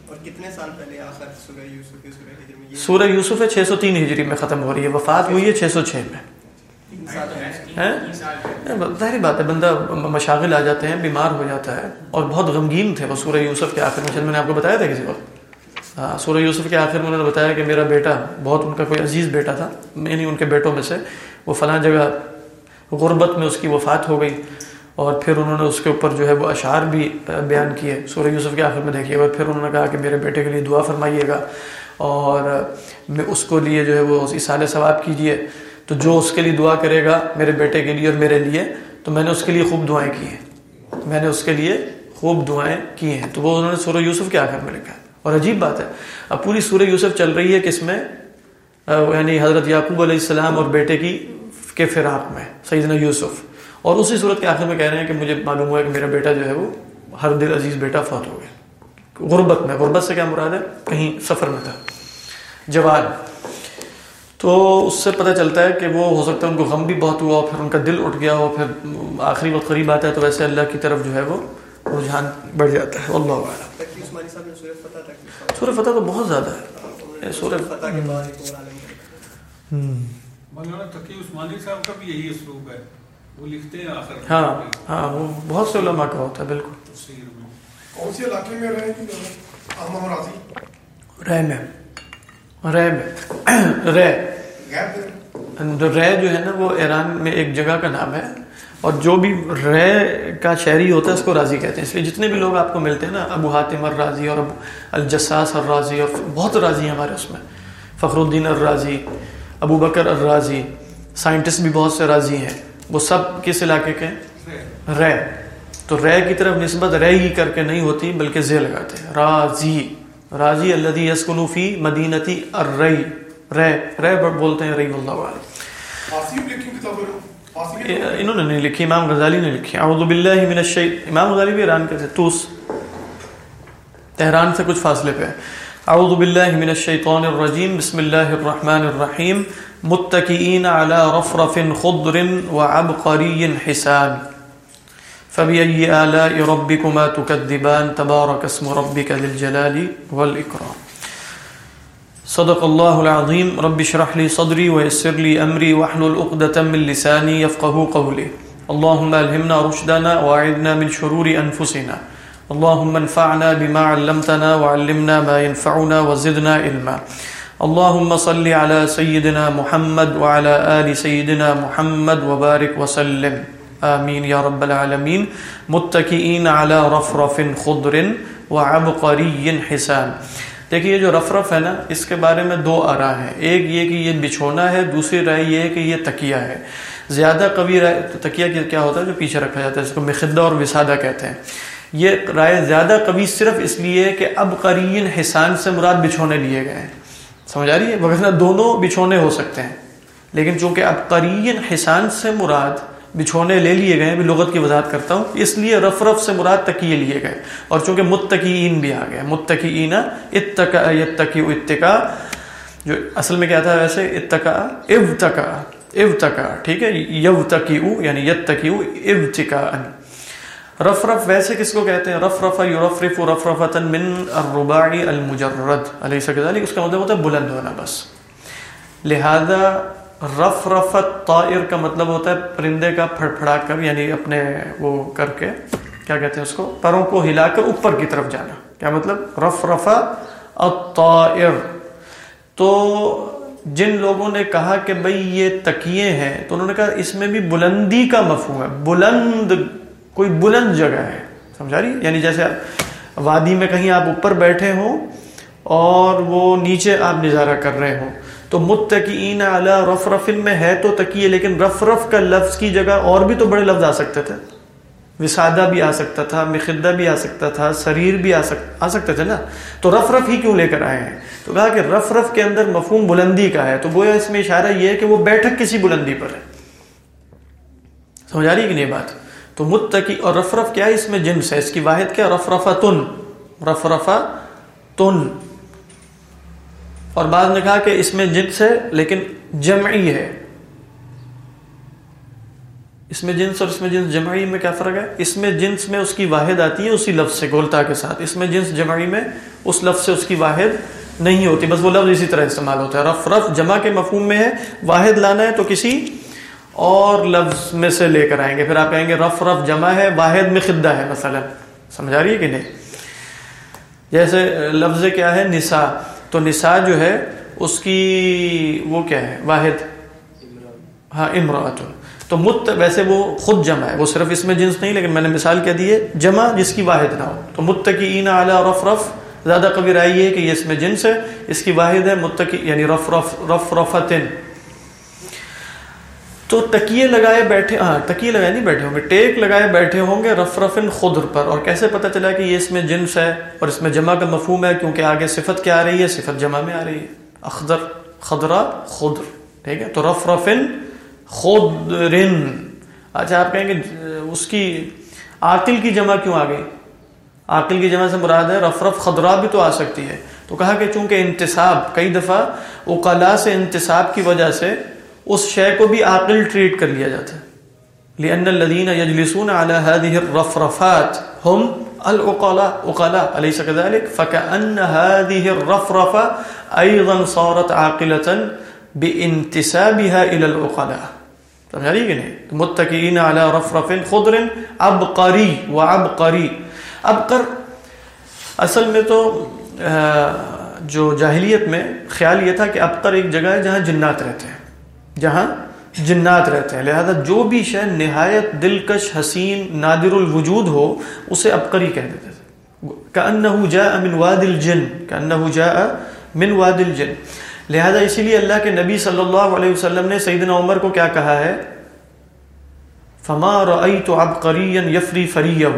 اور کتنے سال پہلے آخر سورہ یوسف سورہ یوسف ہے، چھ سو تین ہجری میں ختم ہو رہی ہے، وفات ہوئی ہے چھ سو چھ میں۔ ظاہری بات ہے، بندہ مشاغل آ جاتے ہیں، بیمار ہو جاتا ہے اور بہت غمگین تھے وہ سورہ یوسف کے آخر میں میں نے آپ کو بتایا تھا کسی وقت۔ ہاں سورہ یوسف کے آخر میں انہوں نے بتایا کہ میرا بیٹا، بہت ان کا کوئی عزیز بیٹا تھا میں نہیں ان کے بیٹوں میں سے، وہ فلاں جگہ غربت میں اس کی وفات ہو گئی اور پھر انہوں نے اس کے اوپر جو ہے وہ اشعار بھی بیان کیے۔ سورہ یوسف کے آخر میں دیکھیے گا پھر انہوں نے کہا کہ میرے بیٹے کے لیے دعا فرمائیے گا۔ اور میں اس کو لیے جو ہے وہ اصال ثواب کیجیے۔ تو جو اس کے لیے دعا کرے گا میرے بیٹے کے لیے اور میرے لیے، تو میں نے اس کے لیے خوب دعائیں کی ہیں۔ میں نے اس کے لیے خوب دعائیں کی ہیں۔ تو وہ انہوں نے سورہ یوسف کے آخر میں لکھا اور عجیب بات ہے۔ اب پوری سورہ یوسف چل رہی ہے کس میں؟ یعنی حضرت یعقوب علیہ السلام اور بیٹے کی کے فراق میں، سیدنا یوسف۔ اور اسی صورت کے آخر میں کہہ رہے ہیں کہ مجھے معلوم ہوا کہ میرا بیٹا جو ہے وہ ہر دل عزیز بیٹا فوت ہو گیا۔ غربت میں غربت سے کیا مراد ہے؟ کہیں سفر میں تھا۔ جوان تو اس سے پتہ چلتا ہے کہ وہ ہو سکتا ہے ان کو غم بھی بہت ہوا پھر ان کا دل اٹھ گیا ہو پھر آخری وقت قریب آتا ہے تو ویسے اللہ کی طرف جو ہے وہ رجحان بڑھ جاتا ہے۔ اللہ نے سورہ فتح تو بہت زیادہ ہے۔ انہوں نے سورہ سورہ فتح کے بعد ایک اور عالم کا لکھا مولانا تقی عثمانی صاحب کا بھی یہی اسلوب ہے۔ وہ لکھتے ہیں آخر۔ میں ہاں ہاں وہ بہت سے علماء کا ہوتا ہے بالکل۔ کون سے علاقے میں رہے احمد راضی رے میں رے میں غیر دل جو ہے نا وہ ایران میں ایک جگہ کا نام ہے اور جو بھی رے کا شہری ہوتا ہے اس کو راضی کہتے ہیں اس لیے جتنے بھی لوگ آپ کو ملتے ہیں نا ابو حاتم الرازی اور ابو الجساس الرازی اور بہت راضی ہیں ہمارے اس میں فخر الدین الرازی ابو بکر الرازی سائنٹسٹ بھی بہت سے راضی ہیں وہ سب کس علاقے کے ہیں؟ تو رے کی طرف نسبت رے ہی کر کے نہیں ہوتی بلکہ زے لگاتے ہیں۔ راضی راضی اللہ یسکن فی مدینتی الرئی۔ رے رے بولتے ہیں رئی اللہ علیہ۔ انہوں نے نہیں لکھی امام غزالی نے لکھی۔ اعوذ باللہ من الشی امام غزالی بھی ایران کے تھے توس تہران سے کچھ فاصلے پہ اعوذ باللہ من الشیطان الرجیم بسم اللہ الرحمن الرحیم۔ متکئین علی رفرف خضر وعبقری حسان فبأي آلاء ربكما تكذبان تبارك اسم ربك ذي الجلال والإكرام. صدق الله العظيم. رب اشرح لي صدري ويسر لي أمري واحلل عقدة من لساني يفقه قولي اللهم ألهمنا رشدنا وأعذنا من شرور أنفسنا. اللهم انفعنا بما علمتنا وعلمنا ما ينفعنا وزدنا علما. اللهم صل على سيدنا محمد وعلى آل سيدنا محمد وبارك وسلم. آمین یا رب العالمین متقین علی رفرف خضر وعبقری حسان۔ دیکھیے یہ جو رفرف ہے نا، اس کے بارے میں دو آراء ہیں۔ ایک یہ کہ یہ بچھونا ہے، دوسری رائے یہ ہے کہ یہ تکیہ ہے۔ زیادہ قوی رائے تکیہ کیا ہوتا ہے؟ جو پیچھے رکھا جاتا ہے، اس کو مخدہ اور وسادہ کہتے ہیں۔ یہ رائے زیادہ قوی صرف اس لیے کہ اب قرین حسان سے مراد بچھونے لیے گئے ہیں۔ سمجھ آ رہی ہے؟ وغیرہ دونوں بچھونے ہو سکتے ہیں۔ لیکن چونکہ اب قرین حسان سے مراد بچھونے لے لیے گئے بھی لغت کی وضاحت کرتا ہوں۔ اس لیے رف رف سے مراد تکیے لیے گئے۔ اور چونکہ متقین بھی آ گئے متقین اتقا یتقی اتقا جو اصل میں کیا تھا ویسے؟ اتقا ابتقا ابتقا ٹھیک ہے؟ یو تقی یعنی یت تقی ابتقا رف رف ویسے کس کو کہتے ہیں؟ رف رف یورف رف رفتن من الرباعی المجرد، علیہ سکتا اس کا مطلب ہوتا ہے بلند ہونا بس۔ لہذا رف رفت طائر کا مطلب ہوتا ہے پرندے کا پھڑ پھڑا کر یعنی اپنے وہ کر کے، کیا کہتے ہیں اس کو؟ پروں کو ہلا کر اوپر کی طرف جانا۔ کیا مطلب؟ رف رفا الطائر۔ تو جن لوگوں نے کہا کہ بھئی یہ تکیے ہیں، تو انہوں نے کہا اس میں بھی بلندی کا مفہوم ہے۔ بلند کوئی بلند جگہ ہے۔ سمجھا رہی؟ یعنی جیسے وادی میں کہیں آپ اوپر بیٹھے ہوں اور وہ نیچے آپ نظارہ کر رہے ہوں۔ تو متقین علی رفرف میں ہے تو تکیے، لیکن رف رف کا لفظ کی جگہ اور بھی تو بڑے لفظ آ سکتے تھے۔ وسادہ بھی آ سکتا تھا، مخدہ بھی آ سکتا تھا، سریر بھی آ سک آ سکتے تھے نا۔ تو رف رف ہی کیوں لے کر آئے ہیں؟ تو کہا کہ رف رف کے اندر مفہوم بلندی کا ہے۔ تو گویا اس میں اشارہ یہ ہے کہ وہ بیٹھک کسی بلندی پر ہے۔ سمجھ آ رہی کہ نہیں بات؟ تو متقی اور رف رف کیا ہے اس میں جنس ہے؟ اس کی واحد کیا؟ رف رفا تن رف رفا تن اور بعض نے کہا کہ اس میں جنس ہے لیکن جمعی ہے۔ اس میں جنس اور اس میں جنس جمعی میں کیا فرق ہے؟ اس میں جنس میں اس کی واحد آتی ہے، اسی لفظ سے، گولتا کے ساتھ۔ اس میں جنس جمعی میں اس لفظ سے اس کی واحد نہیں ہوتی۔ بس وہ لفظ اسی طرح استعمال ہوتا ہے۔ رف رف جمع کے مفہوم میں ہے۔ واحد لانا ہے تو کسی اور لفظ میں سے لے کر آئیں گے۔ پھر آپ کہیں گے رف رف جمع ہے، واحد میں خدہ ہے مثلا۔ سمجھا رہی ہے کہ نہیں؟ جیسے لفظ کیا ہے؟ نسا تو نساء جو ہے، اس کی وہ کیا ہے، واحد؟ ہاں امراۃ تو مت، ویسے وہ خود جمع ہے، وہ صرف اس میں جنس نہیں، لیکن میں نے مثال کیا دی ہے، جمع جس کی واحد نہ ہو۔ تو متقین اعلیٰ رف رف، زیادہ کبھی رائے یہ کہ یہ اس میں جنس ہے، اس کی واحد ہے متقی یعنی رف رف رف رفتن۔ تو تکیے لگائے بیٹھے ہاں تکیے لگائے نہیں بیٹھے ہوں گے، ٹیک لگائے بیٹھے ہوں گے رف رفن خدر پر۔ اور کیسے پتہ چلا کہ یہ اس میں جنس ہے اور اس میں جمع کا مفہوم ہے کیونکہ آگے صفت کیا آ رہی ہے؟ صفت جمع میں آ رہی ہے۔ اخضر خدرا خدر۔ ٹھیک ہے؟ تو رف رفن خدرن۔ اچھا آپ کہیں گے، اس کی عاقل کی جمع کیوں آ گئی؟ عاقل کی جمع سے مراد ہے رف رف خدرا بھی تو آ سکتی ہے۔ تو کہا کہ چونکہ انتصاب کئی دفعہ اوقلا سے انتصاب کی وجہ سے اس شے کو بھی عاقل ٹریٹ کر لیا جاتا ہے۔ لأن الذين يجلسون على هذه الرفرفات هم العقلاء عقلاء، أليس كذلك؟ فكأن هذه الرفرفة أيضا صارت عاقلة بانتسابها إلى العقلاء۔ غريب نہیں؟ متقین علی رفرف خضر عبقری وعبقری ابقر اصل میں تو جو جاہلیت میں خیال یہ تھا کہ ابقر ایک جگہ ہے جہاں جنات رہتے ہیں۔ جہاں جنات رہتے ہیں۔ لہذا جو بھی شے نہایت دلکش، حسین، نادر الوجود ہو، اسے ابقری کہہ دیتے تھے۔ کأنہ جاء من واد الجن کأنہ جاء من واد الجن۔ لہذا اسی لیے اللہ کے نبی صلی اللہ علیہ وسلم نے سیدنا عمر کو کیا کہا ہے؟ فما رأيت عبقريا يفري فريه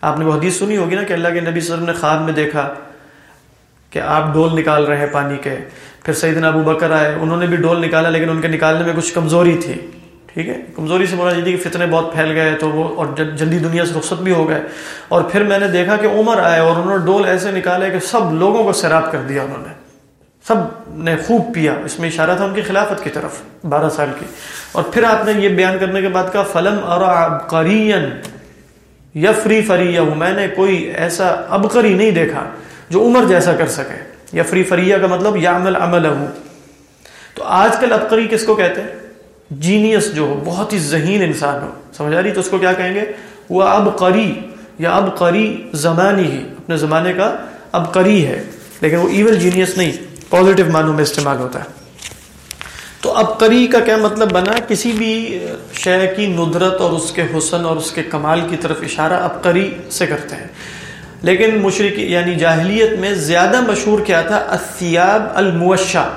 آپ نے وہ حدیث سنی ہوگی نا کہ اللہ کے نبی صلی اللہ علیہ وسلم نے خواب میں دیکھا کہ آپ ڈول نکال رہے ہیں پانی کے۔ پھر سیدنا ابو بکر آئے، انہوں نے بھی ڈول نکالا، لیکن ان کے نکالنے میں کچھ کمزوری تھی۔ ٹھیک ہے؟ کمزوری سے مراد یہ تھی کہ فتنے بہت پھیل گئے تو وہ اور جلدی دنیا سے رخصت بھی ہو گئے۔ اور پھر میں نے دیکھا کہ عمر آئے اور انہوں نے ڈول ایسے نکالے کہ سب لوگوں کو سیراب کر دیا انہوں نے۔ سب نے خوب پیا۔ اس میں اشارہ تھا ان کی خلافت کی طرف، بارہ سال کی۔ اور پھر آپ نے یہ بیان کرنے کے بعد کہا، فلم اور یفری فری میں نے کوئی ایسا ابقری نہیں دیکھا جو عمر جیسا کر سکے۔ یفری فریہ کا مطلب یا عمل تو آج کل ابقری کس کو کہتے ہیں؟ جینیس جو ہو، بہت ہی ذہین انسان ہو. سمجھ آ رہی تو اس کو کیا کہیں گے؟ وہ اب قری یا اب قری زمانی ہی اپنے زمانے کا اب قری ہے. لیکن وہ ایول جینیس نہیں پازیٹیو معنوں میں استعمال ہوتا ہے. تو اب قری کا کیا مطلب بنا؟ کسی بھی شے کی ندرت اور اس کے حسن اور اس کے کمال کی طرف اشارہ اب قری سے کرتے ہیں. لیکن مشرق یعنی جاہلیت میں زیادہ مشہور کیا تھا؟ اسیاب الموشا۔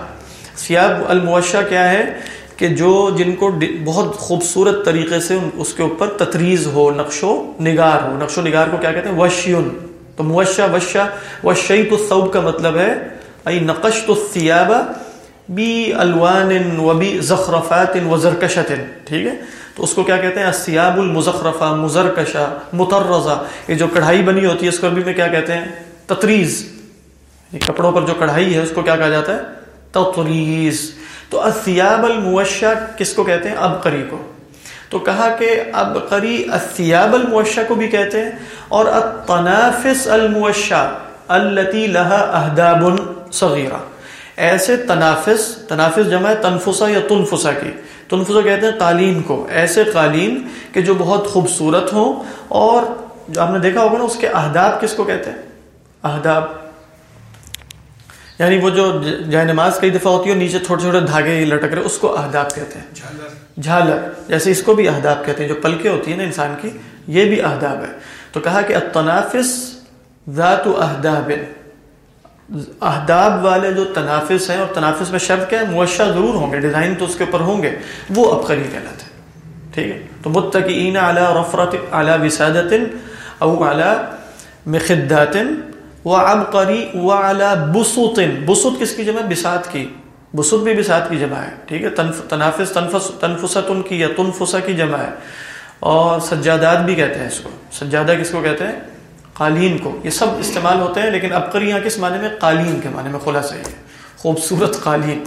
سیاب الموشا کیا ہے؟ کہ جو جن کو بہت خوبصورت طریقے سے اس کے اوپر تطریز ہو، نقش و نگار ہو۔ نقش و نگار کو کیا کہتے ہیں؟ وشیون۔ تو موشا، وشا وشی تو صوب کا مطلب ہے، ای نقش تو سیاب بی الوان و بی زخرفات و زرکشت۔ ٹھیک ہے؟ تو اس کو کیا کہتے ہیں؟ سیاب المزخرفہ مزرکشا مترزہ یہ جو کڑھائی بنی ہوتی ہے، اس کو عربی میں کیا کہتے ہیں؟ تطریز۔ یہ کپڑوں پر جو کڑھائی ہے، اس کو کیا کہا جاتا ہے؟ تطریز۔ تو اسیاب الموشا کس کو کہتے ہیں؟ اب قری کو۔ تو کہا کہ اب قری اسیاب الموشا کو بھی کہتے ہیں، اور التنافس الموشا التی لہا اہداب صغیرہ۔ ایسے تنافس تنافس جمع ہے تنفسا یا تنفسا کی۔ تنفسا کہتے ہیں قالین کو ایسے قالین کہ جو بہت خوبصورت ہوں اور جو آپ نے دیکھا ہوگا نا اس کے اہداب کس کو کہتے ہیں؟ اہداب یعنی وہ جو جائے نماز کئی دفعہ ہوتی ہے نیچے چھوٹے چھوٹے دھاگے لٹک رہے اس کو اہداب کہتے ہیں۔ جھالر۔ جیسے اس کو بھی اہداب کہتے ہیں جو پلکے ہوتی ہیں نا انسان کی یہ بھی اہداب ہے۔ تو کہا کہ التنافس ذات اہداب اہداب والے جو تنافس ہیں اور تنافس میں شرط کیا ہے؟ معاشہ ضرور ہوں گے، ڈیزائن تو اس کے اوپر ہوں گے، وہ ابقری کہلاتے ہیں۔ ٹھیک ہے؟ تو متقین اعلی رفرت اعلی وسادت او اعلی مخدات و ابقری و اعلی بسوط بسوط کس کی جمع ہے؟ بسات کی۔ بسوط بھی بسات کی جمع ہے، ٹھیک ہے؟ تنافس، تنفس تنفست ان کی یا تنفسا کی جمع ہے۔ اور سجادات بھی کہتے ہیں اس کو۔ سجادہ کس کو کہتے ہیں؟ قالین کو۔ یہ سب استعمال ہوتے ہیں، لیکن ابقری یہاں کس معنی میں؟ قالین کے معنی میں کھلا صحیح ہے۔ خوبصورت قالین۔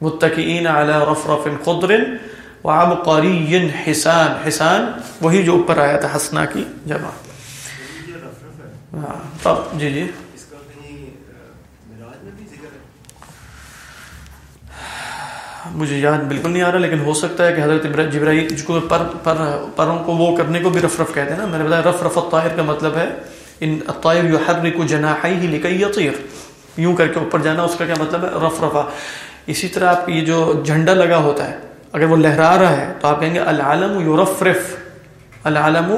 متقین علی رفرف خضر وعبقری حسان۔ حسان، وہی جو اوپر آیا تھا، حسنا کی جمع۔ ہاں جی جی۔ مجھے یاد بالکل نہیں آ رہا، لیکن ہو سکتا ہے کہ حضرت جبرائیل کو پر پر پروں کو وہ کرنے کو بھی رف رف کہتے ہیں نا۔ میں نے بتایا، رف رف الطائر کا مطلب ہے، ان الطائر یحرک جناحیہ لکی یطیر۔ یوں کر کے اوپر جانا، اس کا کیا مطلب ہے؟ رف رفا اسی طرح آپ یہ جو جھنڈا لگا ہوتا ہے، اگر وہ لہرا رہا ہے، تو آپ کہیں گے العالم یورفرف العالم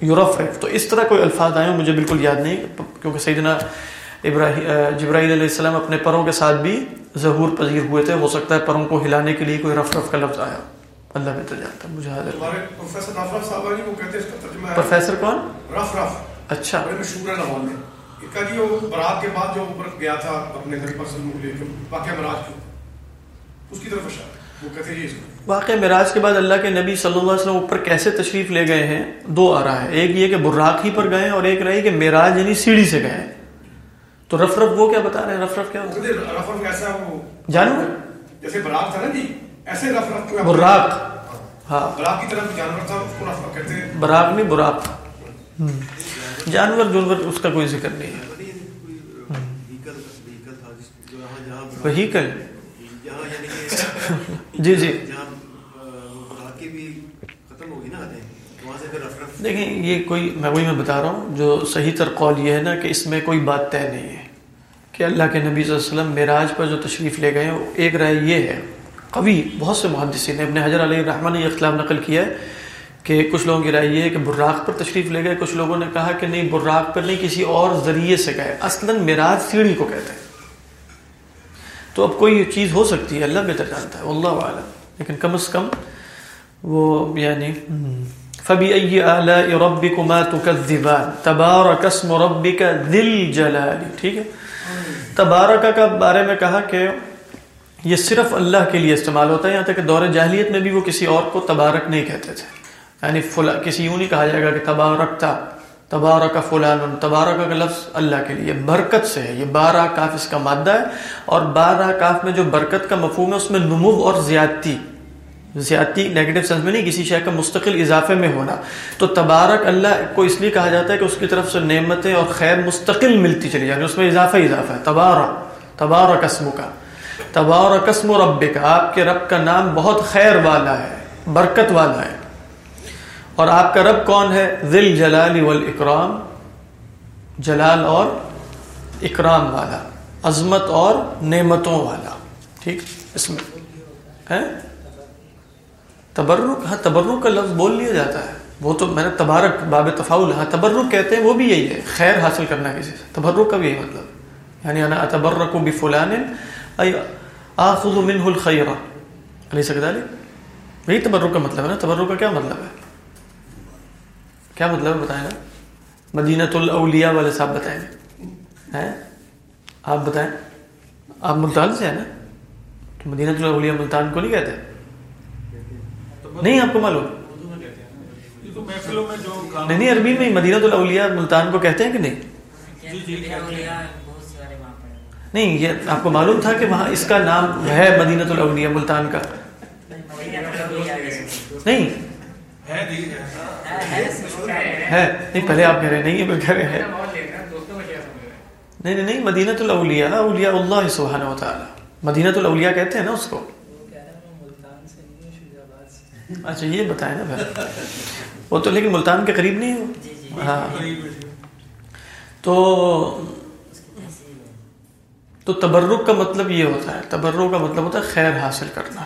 یورفرف تو اس طرح کوئی الفاظ آئے مجھے بالکل یاد نہیں، کیونکہ سیدنا ابراہیم جبرائیل علیہ السلام اپنے پروں کے ساتھ بھی ظہور پذیر ہوئے تھے ہو سکتا ہے پروں کو ہلانے کے لیے کوئی رف رف کا لفظ آیا۔ اللہ بہتر جانتا مجھے حاضر پروفیسر پروفیسر کون؟ رف رف۔ اچھا۔ بڑے مشہور ہے لاہور میں ایک کا جی وہ برات کے بعد جو اوپر گیا تھا اپنے نبی پاک صلی اللہ علیہ وسلم واقعہ مراج کو اس کی طرف اشارہ ہے۔ وہ کہتے ہیں یہ اس کو واقع معراج کے بعد اللہ کے نبی صلی اللہ علیہ وسلم اوپر کیسے تشریف لے گئے ہیں؟ دو آ رہا ہے ایک یہ کہ براق ہی پر گئے اور ایک رہی کہ معراج یعنی سیڑھی سے گئے ہیں۔ تو رف رف وہ کیا بتا رہے ہیں؟ رف رف کیا ہوتا رف رف وہ جانور؟ جیسے تھا نا جی ایسے رف رف کو براق۔ ہاں۔ براق کی طرف جانور تھا اس کو رف رف کہتے ہیں۔ براق نہیں براق۔ جانور جانور اس کا کوئی ذکر نہیں ہے۔ وہیکل۔ جی جی۔ دیکھیں یہ کوئی میں وہی میں بتا رہا ہوں جو صحیح تر قول یہ ہے نا کہ اس میں کوئی بات طے نہیں ہے۔ کہ اللہ کے نبی صلی اللہ علیہ وسلم معراج پر جو تشریف لے گئے ہیں ایک رائے یہ ہے، قوی، بہت سے محدثین نے، ابن حجر علیہ الرحمٰن نے یہ اختلاف نقل کیا ہے کہ کچھ لوگوں کی رائے یہ ہے کہ براق پر تشریف لے گئے۔ کچھ لوگوں نے کہا کہ نہیں، براق پر نہیں، کسی اور ذریعے سے گئے۔ اصلاً معراج سیڑھی کو کہتے ہیں۔ تو اب کوئی چیز ہو سکتی ہے، اللہ بہتر جانتا ہے اللہ عالم لیکن کم از کم وہ یعنی فبی فبأي آلاء ربكما تكذبان، تبارك اسم ربك ذی الجلال۔ ٹھیک ہے؟ تبارکہ کا بارے میں کہا کہ یہ صرف اللہ کے لیے استعمال ہوتا ہے، یہاں تک کہ دور جاہلیت میں بھی وہ کسی اور کو تبارک نہیں کہتے تھے۔ یعنی فلا، کسی یوں نہیں کہا جائے گا کہ تبارک تھا تبارک فلان، تبارک کا لفظ اللہ کے لیے۔ برکت سے ہے، یہ بارہ کاف اس کا مادہ ہے اور بارہ کاف میں جو برکت کا مفہوم ہے، اس میں نمو اور زیادتی۔ زیادتی نیگیٹو سینس میں نہیں، کسی شے کا مستقل اضافے میں ہونا۔ تو تبارک اللہ کو اس لیے کہا جاتا ہے کہ اس کی طرف سے نعمتیں اور خیر مستقل ملتی چلی جائیں اس میں اضافہ ہی اضافہ ہے۔ تبارہ تبارہ قسم کا تبارہ قسم و رب کا آپ کے رب کا نام بہت خیر والا ہے، برکت والا ہے۔ اور آپ کا رب کون ہے؟ ذل جلال والاکرام، جلال اور اکرام والا، عظمت اور نعمتوں والا۔ ٹھیک؟ اس میں ہے تبرک ہاں تبرک کا لفظ بول لیا جاتا ہے۔ وہ تو میں نے تبارک، باب تفاول ہاں تبرک کہتے ہیں، وہ بھی یہی ہے۔ خیر حاصل کرنا کسی سے۔ تبرک کا بھی یہی مطلب۔ یعنی انا اتبرک بفلان، ای اخذ منه الخير اليس كذلك یہی تبرک کا مطلب ہے نا۔ تبرک کا کیا مطلب ہے؟ کیا مطلب ہے بتائیں نا مدینۃ الاولیاء والے صاحب بتائیں گے۔ ہیں؟ آپ بتائیں۔ آپ ملتان سے ہیں نا؟ تو مدینۃ الاولیاء ملتان کو نہیں کہتے؟ نہیں آپ کو معلوم۔ نہیں نہیں عربی میں مدینہ الاولیاء ملتان کو کہتے ہیں کہ نہیں؟ جی جی نہیں یہ آپ کو معلوم تھا کہ وہاں اس کا نام ہے مدینہ الاولیاء ملتان کا۔ نہیں۔ ہے جی ہے۔ نہیں پہلے آپ کہہ رہے نہیں کہہ رہے ہیں۔ نہیں نہیں نہیں مدینہ الاولیاء اولیاء اللہ سبحانہ و تعالی مدینہ الاولیاء کہتے ہیں نا اس کو۔ اچھا یہ بتائیں نا پھر۔ وہ تو لیکن ملتان کے قریب نہیں ہاں۔ قریب ہے جی۔ تو تو تبرک کا مطلب یہ ہوتا ہے تبرک کا مطلب ہوتا ہے خیر حاصل کرنا۔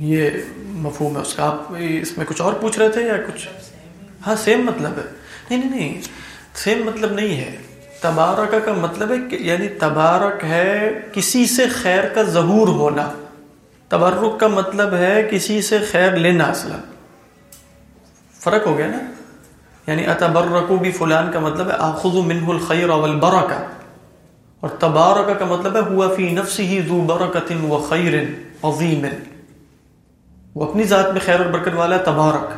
یہ مفہوم ہے اس کا۔ آپ اس میں کچھ اور پوچھ رہے تھے یا کچھ؟ ہاں سیم مطلب ہے۔ نہیں نہیں نہیں سیم مطلب نہیں ہے۔ تبارک کا مطلب ہے کہ یعنی تبارک ہے کسی سے خیر کا ظہور ہونا۔ تبرک کا مطلب ہے کسی سے خیر لینا اصلا۔ فرق ہو گیا نا؟ یعنی اتبرکو بھی فلان کا مطلب ہے، آخذ منہ الخیر والبرکہ۔ اور تبارک کا مطلب ہے، ہوا فی نفسه ذو برکت و خیر عظیم۔ وہ اپنی ذات میں خیر اور برکت والا ہے، تبارک۔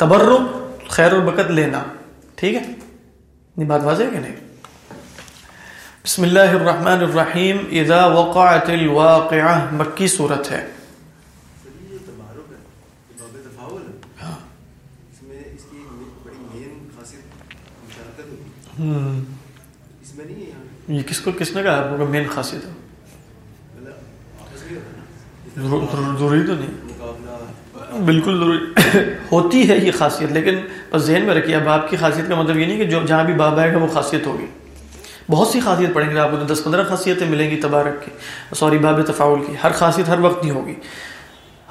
تبرک خیر اور برکت لینا۔ ٹھیک ہے؟ یہ بات واضح ہے کہ نہیں؟ بسم اللہ الرحمن الرحیم، اذا وقعت الواقعہ، مکی صورت ہے۔ ہاں۔ یہ کس کو کس نے کہا؟ آپ کو مین خاصیت ہے۔ ضروری تو نہیں۔ بالکل ضروری۔ ہوتی ہے یہ خاصیت، لیکن بس ذہن میں رکھیے، اب آپ کی خاصیت کا مطلب یہ نہیں کہ جو جہاں بھی باب آئے گا وہ خاصیت ہوگی۔ بہت سی خاصیت پڑیں گے آپ کو دس پندرہ خاصیتیں ملیں گی تبارک کی، سوری، باب تفاول کی، ہر خاصیت ہر وقت نہیں ہوگی۔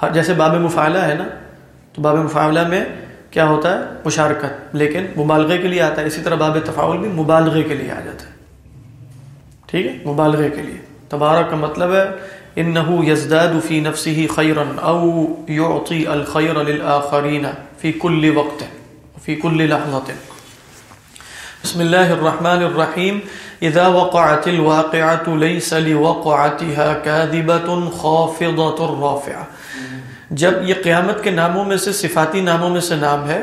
ہر جیسے باب مفاعلہ ہے نا، تو باب مفاعلہ میں کیا ہوتا ہے؟ مشارکت، لیکن مبالغے کے لیے آتا ہے۔ اسی طرح باب تفاول بھی مبالغے کے لیے آ جاتا ہے۔ ٹھیک ہے؟ مبالغے کے لیے۔ تبارک کا مطلب ہے انه يزداد في نفسه خيرا او يعطي الخير للاخرين في كل وقت في كل لحظه بسم الله الرحمن الرحيم إذا وقعت الواقعة ليس لوقعتها كاذبة خافضة رافعة۔ جب یہ قیامت کے ناموں میں سے صفاتی ناموں میں سے نام ہے،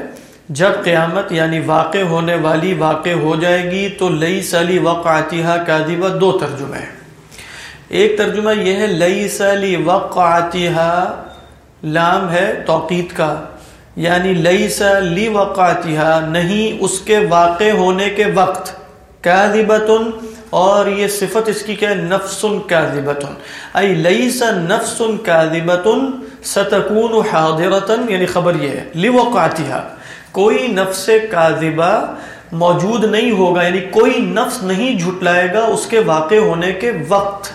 جب قیامت یعنی واقع ہونے والی واقع ہو جائے گی تو لئی سلی وقعتها كاذبة۔ دو ترجمے ہیں۔ ایک ترجمہ یہ ہے لئی سلی وقعتها لام ہے توقید کا۔ یعنی لئی لی وقعتها نہیں اس کے واقع ہونے کے وقت۔ کاذبتن اور یہ صفت اس کی کیا ہے نفس کاذبتن ای لیس نفس کاذبتن ستکون حاضرتن یعنی خبر یہ ہے لی وقعتها کوئی نفس کاذبہ موجود نہیں ہوگا یعنی کوئی نفس نہیں جھٹلائے گا اس کے واقع ہونے کے وقت.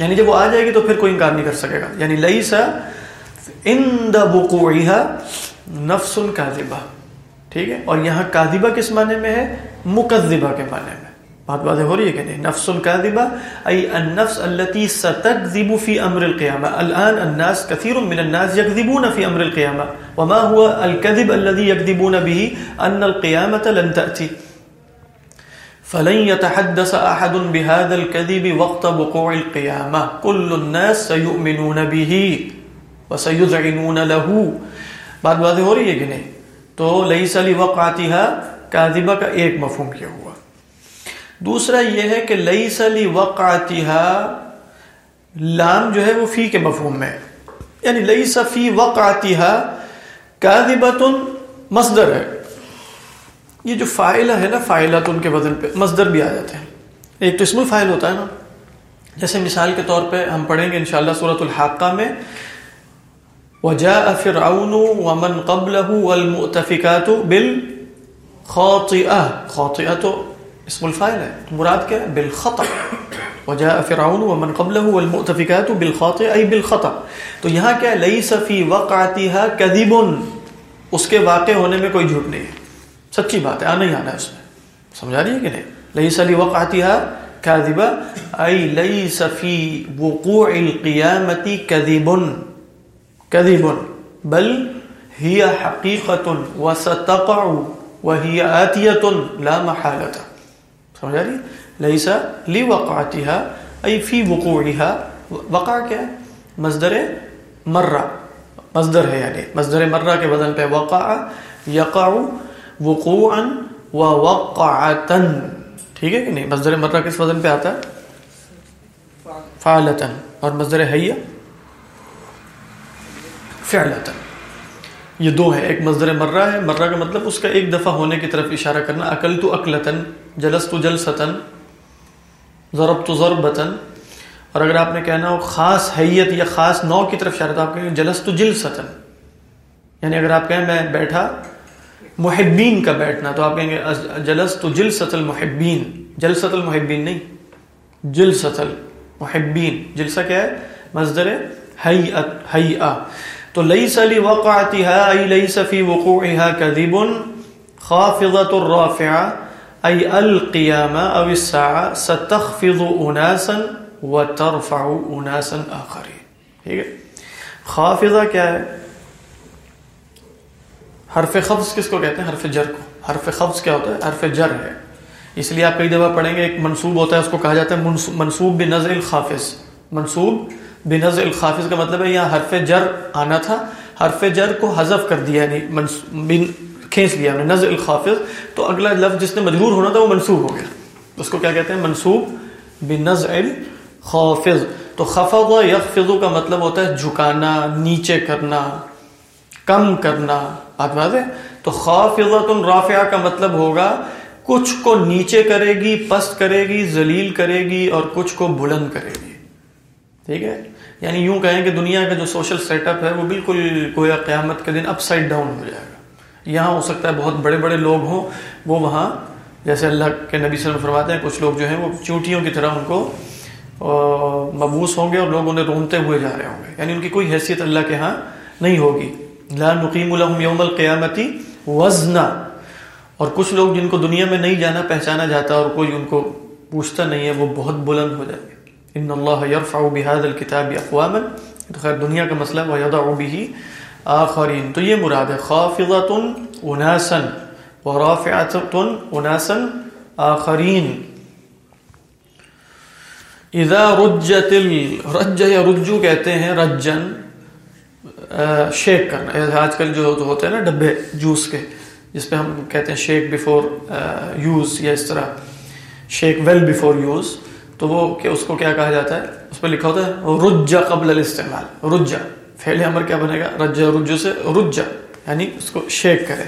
یعنی جب وہ آ جائے گی تو پھر کوئی انکار نہیں کر سکے گا. یعنی لیس عند وقوعها نفس کاذبہ ٹھیک ہے؟ اور یہاں کاذبہ کس معنی میں ہے؟ مکذبہ کے معنی میں۔ بات واضح ہو رہی ہے کہ نہیں؟ نفس کاذبہ ای النفس التي ستكذب في امر القيامه الان الناس كثير من الناس يكذبون في امر القيامه وما هو الكذب الذي يكذبون به ان القيامه لن تاتي فلن يتحدث احد بهذا الكذب وقت وقوع القيامه كل الناس سيؤمنون به وسيذعنون له۔ بات واضح ہو رہی ہے کہ نہیں؟ تو لیس لی کاذبہ کا ایک مفہوم کیا ہوا۔ دوسرا یہ ہے کہ لیس لی وقعتها لام جو ہے وہ فی کے مفہوم میں۔ یعنی لیس فی وقعتها مصدر ہے۔ یہ جو فائلہ ہے نا فائلت ان کے وزن پہ مصدر بھی آ جاتے ہیں۔ ایک تو اسم الفائل ہوتا ہے نا۔ جیسے مثال کے طور پہ ہم پڑھیں گے انشاءاللہ سورۃ الحاقہ میں، وجاء فرعون ومن قبله والمؤتفكات بالخاطئه خاطئه تو اسم الفاعل ہے مراد کیا ہے؟ بالخطا وجاء فرعون ومن قبله والمؤتفكات بالخاطئ اي بالخطا تو یہاں کیا ليس في وقعتها كذب. اس کے واقع ہونے میں کوئی جھوٹ نہیں ہے۔ سچی بات ہے آنا ہی آنا ہے اس میں۔ سمجھا رہی ہے کہ نہیں؟ ليس لي وقعتها كاذبه اي ليس في وقوع القيامه كذب. كذب، بل هي حقيقة وستقع وهي آتية لا محالة. سمجھا رہی لیسا لی وقعتها ای فی وقوعها. وقع کیا ہے مصدر مرہ مصدر ہے یعنی مصدر مرہ کے وزن پہ وقع یقع وقوعا ووقعتا ٹھیک ہے کہ نہیں؟ مصدر مرہ کس وزن پہ آتا ہے؟ فعلتا. اور مصدر حیہ فعلتا. یہ دو ہے ایک مصدر مرہ ہے، مرہ کا مطلب اس کا ایک دفعہ ہونے کی طرف اشارہ کرنا اکل تو اکلتن جلس تو جلستن ضرب تو ضربتن، اور اگر آپ نے کہنا ہو خاص حیت یا خاص نو کی طرف اشارہ، تو آپ کہیں گے جلس تو جلستن۔ یعنی اگر آپ کہیں میں بیٹھا، محبین کا بیٹھنا، تو آپ کہیں گے جلس تو جلست المحبین جلست المحبین نہیں جلست المحبین جلسہ کیا ہے؟ مصدر حیعت حیعہ تو لیس لی وقعتها ای لیس فی وقوعها کذب خافضت الرافعہ ای القیامة او الساعة ستخفض اناسا وترفع اناسا آخری ٹھیک ہے؟ خافضہ کیا ہے؟ حرف خفض کس کو کہتے ہیں؟ حرف جر کو. حرف خفض کیا ہوتا ہے؟ حرف جر ہے. اس لیے آپ کئی دفعہ پڑھیں گے، ایک منصوب ہوتا ہے، اس کو کہا جاتا ہے منصوب بنظر الخافظ منصوب بنز الخافظ کا مطلب ہے یہاں حرف جر آنا تھا، حرف جر کو حذف کر دیا یعنی کھینچ لیا یعنی ہم نے نز الخافظ تو اگلا لفظ جس نے مجبور ہونا تھا وہ منصوب ہو گیا۔ اس کو کیا کہتے ہیں؟ منصوب بنز الخافظ تو خفض یخفض کا مطلب ہوتا ہے جھکانا، نیچے کرنا، کم کرنا۔ بات بات ہے؟ تو خافضت رافعہ کا مطلب ہوگا، کچھ کو نیچے کرے گی، پست کرے گی، ذلیل کرے گی اور کچھ کو بلند کرے گی۔ ٹھیک ہے؟ یعنی یوں کہیں کہ دنیا کا جو سوشل سیٹ اپ ہے وہ بالکل گویا قیامت کے دن اپ سائڈ ڈاؤن ہو جائے گا۔ یہاں ہو سکتا ہے بہت بڑے بڑے لوگ ہوں، وہ وہاں جیسے اللہ کے نبی صلی اللہ علیہ وسلم فرماتے ہیں، کچھ لوگ جو ہیں وہ چونٹیوں کی طرح ان کو مبوس ہوں گے اور لوگ انہیں رونتے ہوئے جا رہے ہوں گے۔ یعنی ان کی کوئی حیثیت اللہ کے ہاں نہیں ہوگی۔ لا نقیم الحم یوم القیامتی وزنا اور کچھ لوگ جن کو دنیا میں نہیں جانا پہچانا جاتا اور کوئی ان کو پوچھتا نہیں ہے، وہ بہت بلند ہو جائے۔ گے ان اللہ یرفع بهذا الكتاب اقواما، تو خیر دنیا کا مسئلہ وہ یضع به آخرین۔ تو یہ مراد ہے خافضۃ اناسا ورافعۃ اناسا آخرین۔ اذا رجت رج یا رجو کہتے ہیں، رجن شیک کرنا۔ آج کل جو ہوتے ہیں نا ڈبے جوس کے، جس پہ ہم کہتے ہیں شیک بیفور یوز یا اس طرح، شیک ویل بیفور یوز۔ تو وہ کہ اس کو کیا کہا جاتا ہے؟ اس پہ لکھا ہوتا ہے رجا قبل الاستعمال رجا فعل امر کیا بنے گا؟ رجا رجو سے رجا یعنی اس کو شیک کرے۔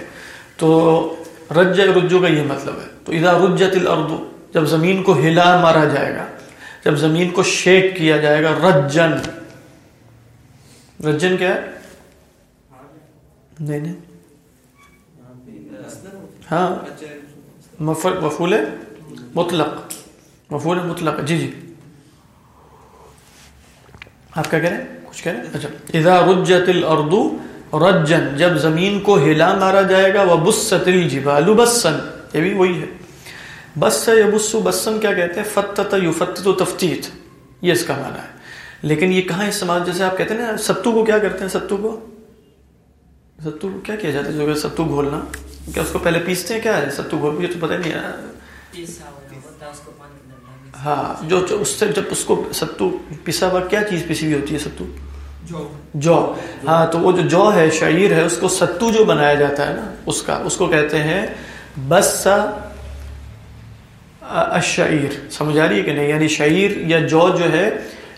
تو رج رجو کا یہ مطلب ہے۔ تو اذا رجت الارض، جب زمین کو ہلا مارا جائے گا، جب زمین کو شیک کیا جائے گا، رجن۔ رجن کیا ہے؟ نہیں نہیں۔ ہاں مفول مطلق۔ مفول مطلق. جی جی. آپ کیا کہہ رہے ہیں؟ کچھ کہہ رہے ہیں؟ اچھا. اذا رجت الارض رجن، جب زمین کو ہلا مارا جائے گا وہ بست الجبال بسن. یہ بھی وہی ہے. بس یا بسو بسن کیا کہتے ہیں؟ فتت، یفتت تفتیت. یہ اس کا معنی ہے. لیکن یہ کہاں استعمال، جیسے آپ کہتے ہیں نا، ستو کو کیا کرتے ہیں؟ ستو کو؟ ستو کو کیا کیا جاتا ہے؟ جو ستو گھولنا، کیا اس کو پہلے پیستے ہیں؟ کیا ہے ستو گھول؟ مجھے تو پتہ نہیں ہے۔ ہاں جو اس سے جب اس کو ستو پسا ہوا کیا چیز پسی ہوئی ہوتی ہے ستو؟ جو۔ ہاں تو وہ جو جو ہے شعیر ہے اس کو ستو جو بنایا جاتا ہے نا اس کا اس کو کہتے ہیں بس الشعیر۔ سمجھ آ رہی ہے کہ نہیں؟ یعنی شعیر یا جو جو ہے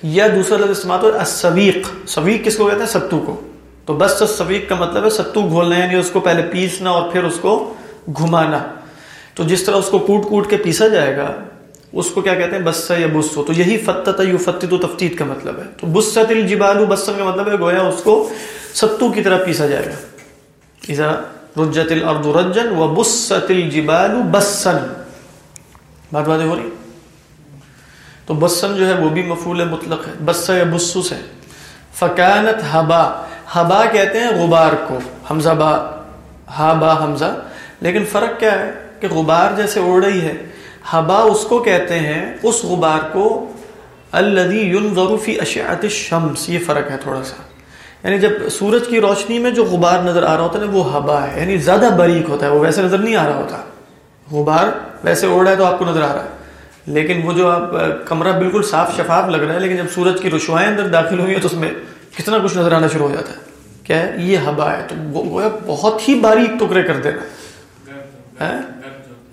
یا دوسرا لفظ استعمال ہو سویق سویق کس کو کہتے ہیں؟ ستو کو۔ تو بس سویق کا مطلب ہے ستو گھولنا یعنی اس کو پہلے پیسنا اور پھر اس کو گھمانا۔ تو جس طرح اس کو کوٹ کوٹ کے پیسا جائے گا اس کو کیا کہتے ہیں؟ بس یا بسو تو یہی فتت یو فتت و تفتید کا مطلب ہے۔ تو بست الجبال بسن کا مطلب ہے گویا اس کو ستو کی طرح پیسا جائے گا۔ اذا رجت الارض رجن و بست الجبال بسن بات باتیں ہو رہی؟ تو بسن جو ہے وہ بھی مفول مطلق ہے۔ بس یا بسو سے فکانت ہبا ہبا کہتے ہیں غبار کو۔ حمزہ با۔ ہا با حمزہ۔ لیکن فرق کیا ہے کہ غبار جیسے اڑ رہی ہے۔ ہبا اس کو کہتے ہیں اس غبار کو الذي ينظر في اشعه الشمس. یہ فرق ہے تھوڑا سا۔ یعنی جب سورج کی روشنی میں جو غبار نظر آ رہا ہوتا ہے نا وہ ہبا ہے۔ یعنی زیادہ باریک ہوتا ہے وہ ویسے نظر نہیں آ رہا ہوتا۔ غبار ویسے اڑ رہا ہے تو آپ کو نظر آ رہا ہے۔ لیکن وہ جو آپ کمرہ بالکل صاف شفاف لگ رہا ہے لیکن جب سورج کی رشوائیں اندر داخل ہوئی ہیں تو اس میں کتنا کچھ نظر آنا شروع ہو جاتا ہے۔ کیا ہے؟ یہ ہبا ہے۔ تو وہ بہت ہی باریک ٹکڑے کر دینا۔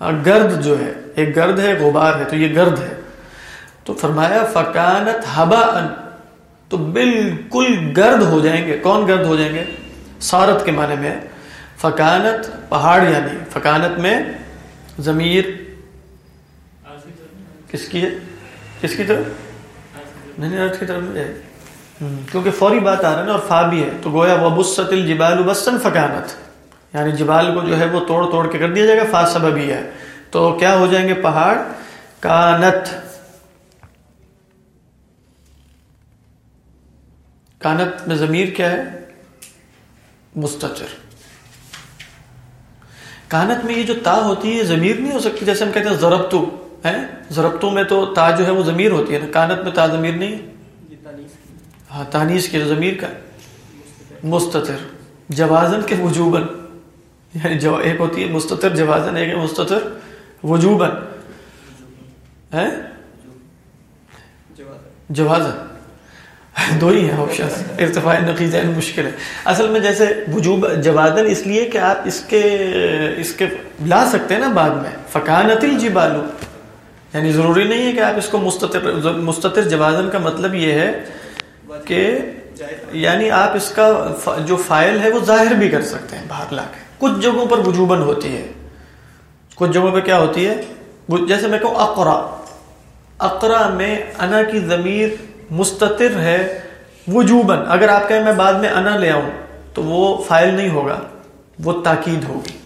ہاں، گرد جو ہے، ایک گرد ہے غبار ہے، تو یہ گرد ہے۔ تو فرمایا فکانت ہبا ان تو بالکل گرد ہو جائیں گے۔ کون گرد ہو جائیں گے؟ سارت کے معنی میں۔ فکانت پہاڑ یعنی فکانت میں ضمیر۔ کس کی ہے؟ کس کی طرف؟ نہیں ارتھ کی طرف ہے کیونکہ فوری بات آ رہا ہے نا، اور فا بھی ہے۔ تو گویا وہ بست الجبال بسن فکانت یعنی جبال کو جو ہے وہ توڑ توڑ کے کر دیا جائے گا فا سبب ہی ہے۔ تو کیا ہو جائیں گے پہاڑ؟ کانت۔ کانت میں ضمیر کیا ہے؟ مستچر کانت میں یہ جو تا ہوتی ہے ضمیر نہیں ہو سکتی جیسے ہم کہتے ہیں ضربتو ہے؟ ضربتو میں تو تا جو ہے وہ ضمیر ہوتی ہے نا۔ کانت میں تا ضمیر نہیں ہاں تانیس کی ضمیر کا۔ مستطر جوازن کے وجوبن یعنی جو ایک ہوتی ہے مستطر جوازن ایک ہے مستطر وجوبن ہے جوازن دو ہی ہیں آپشن ارتفاع نقیز مشکل ہے۔ اصل میں جیسے وجوب جوازن اس لیے کہ آپ اس کے اس کے لا سکتے ہیں نا بعد میں۔ فکانت الجبالو یعنی ضروری نہیں ہے کہ آپ اس کو مستطر مستطر جوازن کا مطلب یہ ہے کہ یعنی آپ اس کا جو فائل ہے وہ ظاہر بھی کر سکتے ہیں باہر لا کے۔ کچھ جگہوں پر وجوبن ہوتی ہے۔ کچھ جگہوں پہ کیا ہوتی ہے؟ جیسے میں کہوں اقرا۔ اقرا میں انا کی ضمیر مستطر ہے وجوبن اگر آپ کہیں میں بعد میں انا لے آؤں تو وہ فائل نہیں ہوگا، وہ تاکید ہوگی۔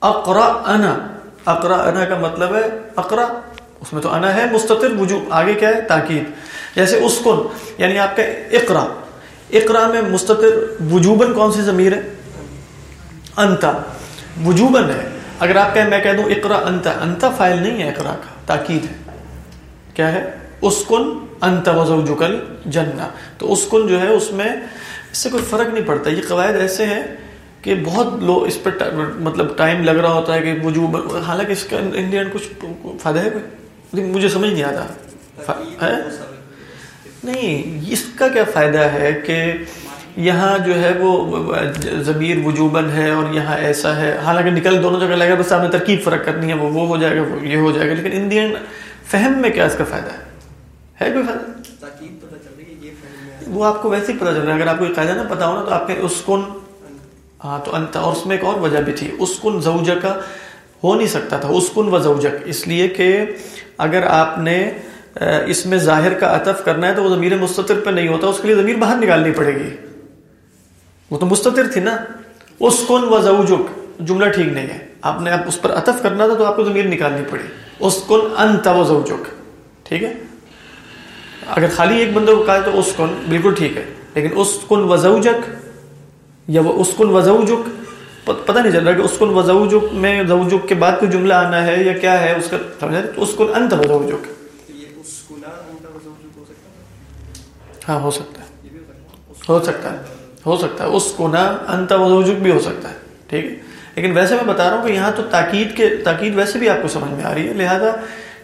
اقرا انا۔ اقرا انا کا مطلب ہے اقرا۔ اس میں تو انا ہے مستطر وجوب۔ آگے کیا ہے؟ تاکید۔ جیسے اسکن یعنی آپ کا اقرا۔ اقرا میں مستطر وجوبن کون سی ضمیر ہے؟ انتا وجوبن ہے۔ اگر آپ کہیں میں کہہ دوں اقرا انتا انتا فائل نہیں ہے اقرا کا تاکید ہے۔ کیا ہے؟ اسکن انت وزوجکل جنہ تو اسکن جو ہے اس میں اس سے کوئی فرق نہیں پڑتا۔ یہ قواعد ایسے ہیں کہ بہت لو اس پہ مطلب ٹائم لگ رہا ہوتا ہے کہ وجوب حالانکہ اس کا انڈین کچھ فائدہ ہے کوئی؟ مجھے سمجھ نہیں آتا۔ نہیں اس کا کیا فائدہ ہے کہ یہاں جو ہے وہ ضمیر وجوبن ہے اور یہاں ایسا ہے۔ حالانکہ نکل دونوں جگہ لگا بس آپ نے ترکیب فرق کرنی ہے وہ وہ ہو جائے گا وہ یہ ہو جائے گا۔ لیکن انڈین فہم میں کیا اس کا فائدہ ہے؟ ہے کوئی فائدہ؟ پتہ وہ آپ کو ویسے ہی پتا چل رہا ہے۔ اگر آپ کو یہ قاعدہ نہ پتا ہو نا تو آپ کے اس کن ہاں تو انت اور اس میں ایک اور وجہ بھی تھی۔ اس کن زوجہ کا ہو نہیں سکتا تھا۔ اس کن و زوجک اس لیے کہ اگر آپ نے اس میں ظاہر کا عطف کرنا ہے تو وہ ضمیر مستطر پہ نہیں ہوتا اس کے لیے ضمیر باہر نکالنی پڑے گی۔ وہ تو مستطر تھی نا۔ اس کن و زوجک، جملہ ٹھیک نہیں ہے۔ آپ نے اس پر عطف کرنا تھا تو آپ کو ضمیر نکالنی پڑی۔ اس کن انت و زوجک، ٹھیک ہے؟ اگر خالی ایک بندے کو کہا تو اس کن بالکل ٹھیک ہے، لیکن اس کن و زوجک یا وہ اسکن و زوجک پتہ نہیں چل رہا کہ اسکن و زوجک میں زوجک کے بعد کوئی جملہ آنا ہے یا کیا ہے، اس کا سمجھا اسکن انت و زوجک اس گناہ انت و زوجک۔ ہاں ہو سکتا ہے۔ ہو سکتا ہے۔ ہو سکتا ہے ہو سکتا ہے اس گنا انت و بھی ہو سکتا ہے، ٹھیک ہے؟ لیکن ویسے میں بتا رہا ہوں کہ یہاں تو تاکید کے، تاکید ویسے بھی آپ کو سمجھ میں آ رہی ہے، لہذا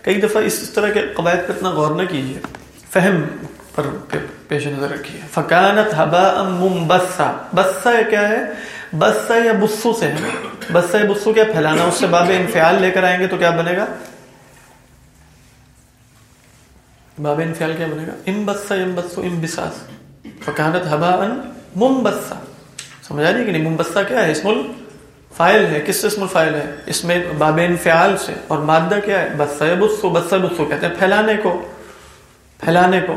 کئی دفعہ اس طرح کے قواعد پر اتنا غور نہ کیجیے۔ فہم پر پیش نظر رکھیے۔ فکانت ہبا ممبسا بسا کیا ہے؟ بسا یا بسو سے ہے۔ بسا یا بسو کیا؟ پھیلانا، اس سے باب انفعال لے کر آئیں گے تو کیا بنے گا؟ باب انفعال کیا بنے گا؟ ام بسا ام بسو ام بساس فکانت ہبا ان ممبسا سمجھا نہیں کہ نہیں ممبسا کیا ہے؟ اسم فائل ہے۔ کس سے اسم الفائل ہے؟ اس میں باب انفعال سے۔ اور مادہ کیا ہے؟ بسا بسو بسا بسو کہتے ہیں۔ پھیلانے کو۔ پھیلانے کو۔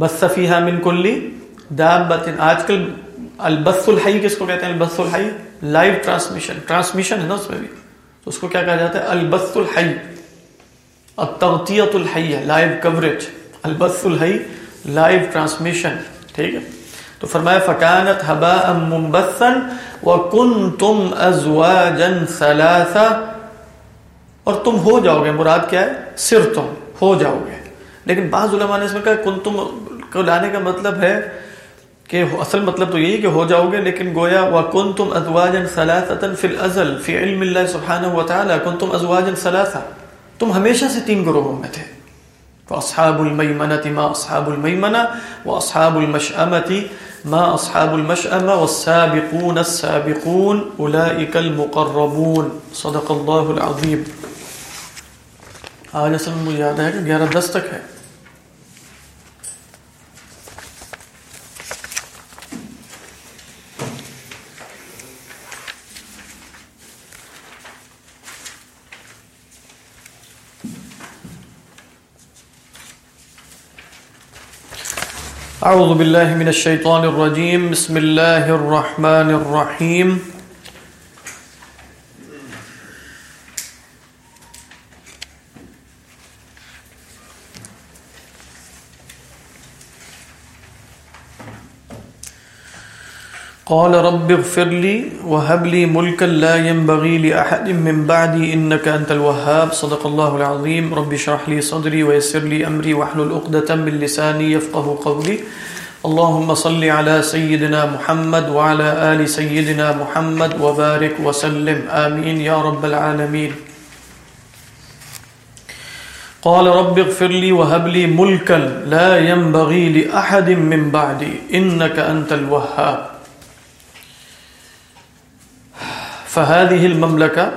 بس صفیحہ من کلی دابت آج کل البس الحی کس کو کہتے ہیں؟ البس الحی۔ Live transmission. ٹرانسمیشن ہے نا اس میں بھی۔ تو اس کو کیا کہا جاتا ہے؟ البس الحی۔ التغطیت الحی لائیو کوریج۔ البس الحی، لائیو ٹرانسمیشن۔ ٹھیک ہے؟ تو فرمایا فکانت ہبا منبسن وکنتم ازواجا ثلاثا اور تم ہو جاؤ گے مراد کیا ہے؟ صرف تم ہو جاؤ گے لیکن بعض علماء نے اس میں کہا کن تم کو لانے کا مطلب ہے کہ اصل مطلب تو یہی کہ ہو جاؤ گے لیکن گویا، وَكُنْتُمْ تم ازواجن سلاسن فی الازل فی علم اللہ سبحانہ وتعالی کن تم ازواجن سلاسا تم ہمیشہ سے تین گروہوں میں تھے۔ فاصحاب الميمنة ما اصحاب الميمنة واصحاب المشأمة ما اصحاب المشأمة والسابقون السابقون اولئك المقربون صدق الله العظيم آج اصل مجھے یاد ہے کہ گیارہ دس تک ہے۔ اعوذ باللہ من الشیطان الرجیم بسم اللہ الرحمن الرحیم۔ قال رب اغفر لي وهب لي ملكا لا ينبغي لأحد من بعدي إنك أنت الوهاب. صدق الله العظيم رب اشرح لي صدري ويسر لي أمري واحلل عقدة من لساني يفقه قولي اللهم صل على سيدنا محمد وعلى آل سيدنا محمد وبارك وسلم. آمين يا رب العالمين قال رب اغفر لي وهب لي ملكا لا ينبغي لأحد من بعدي. إنك أنت الوهاب. فهذه المملكة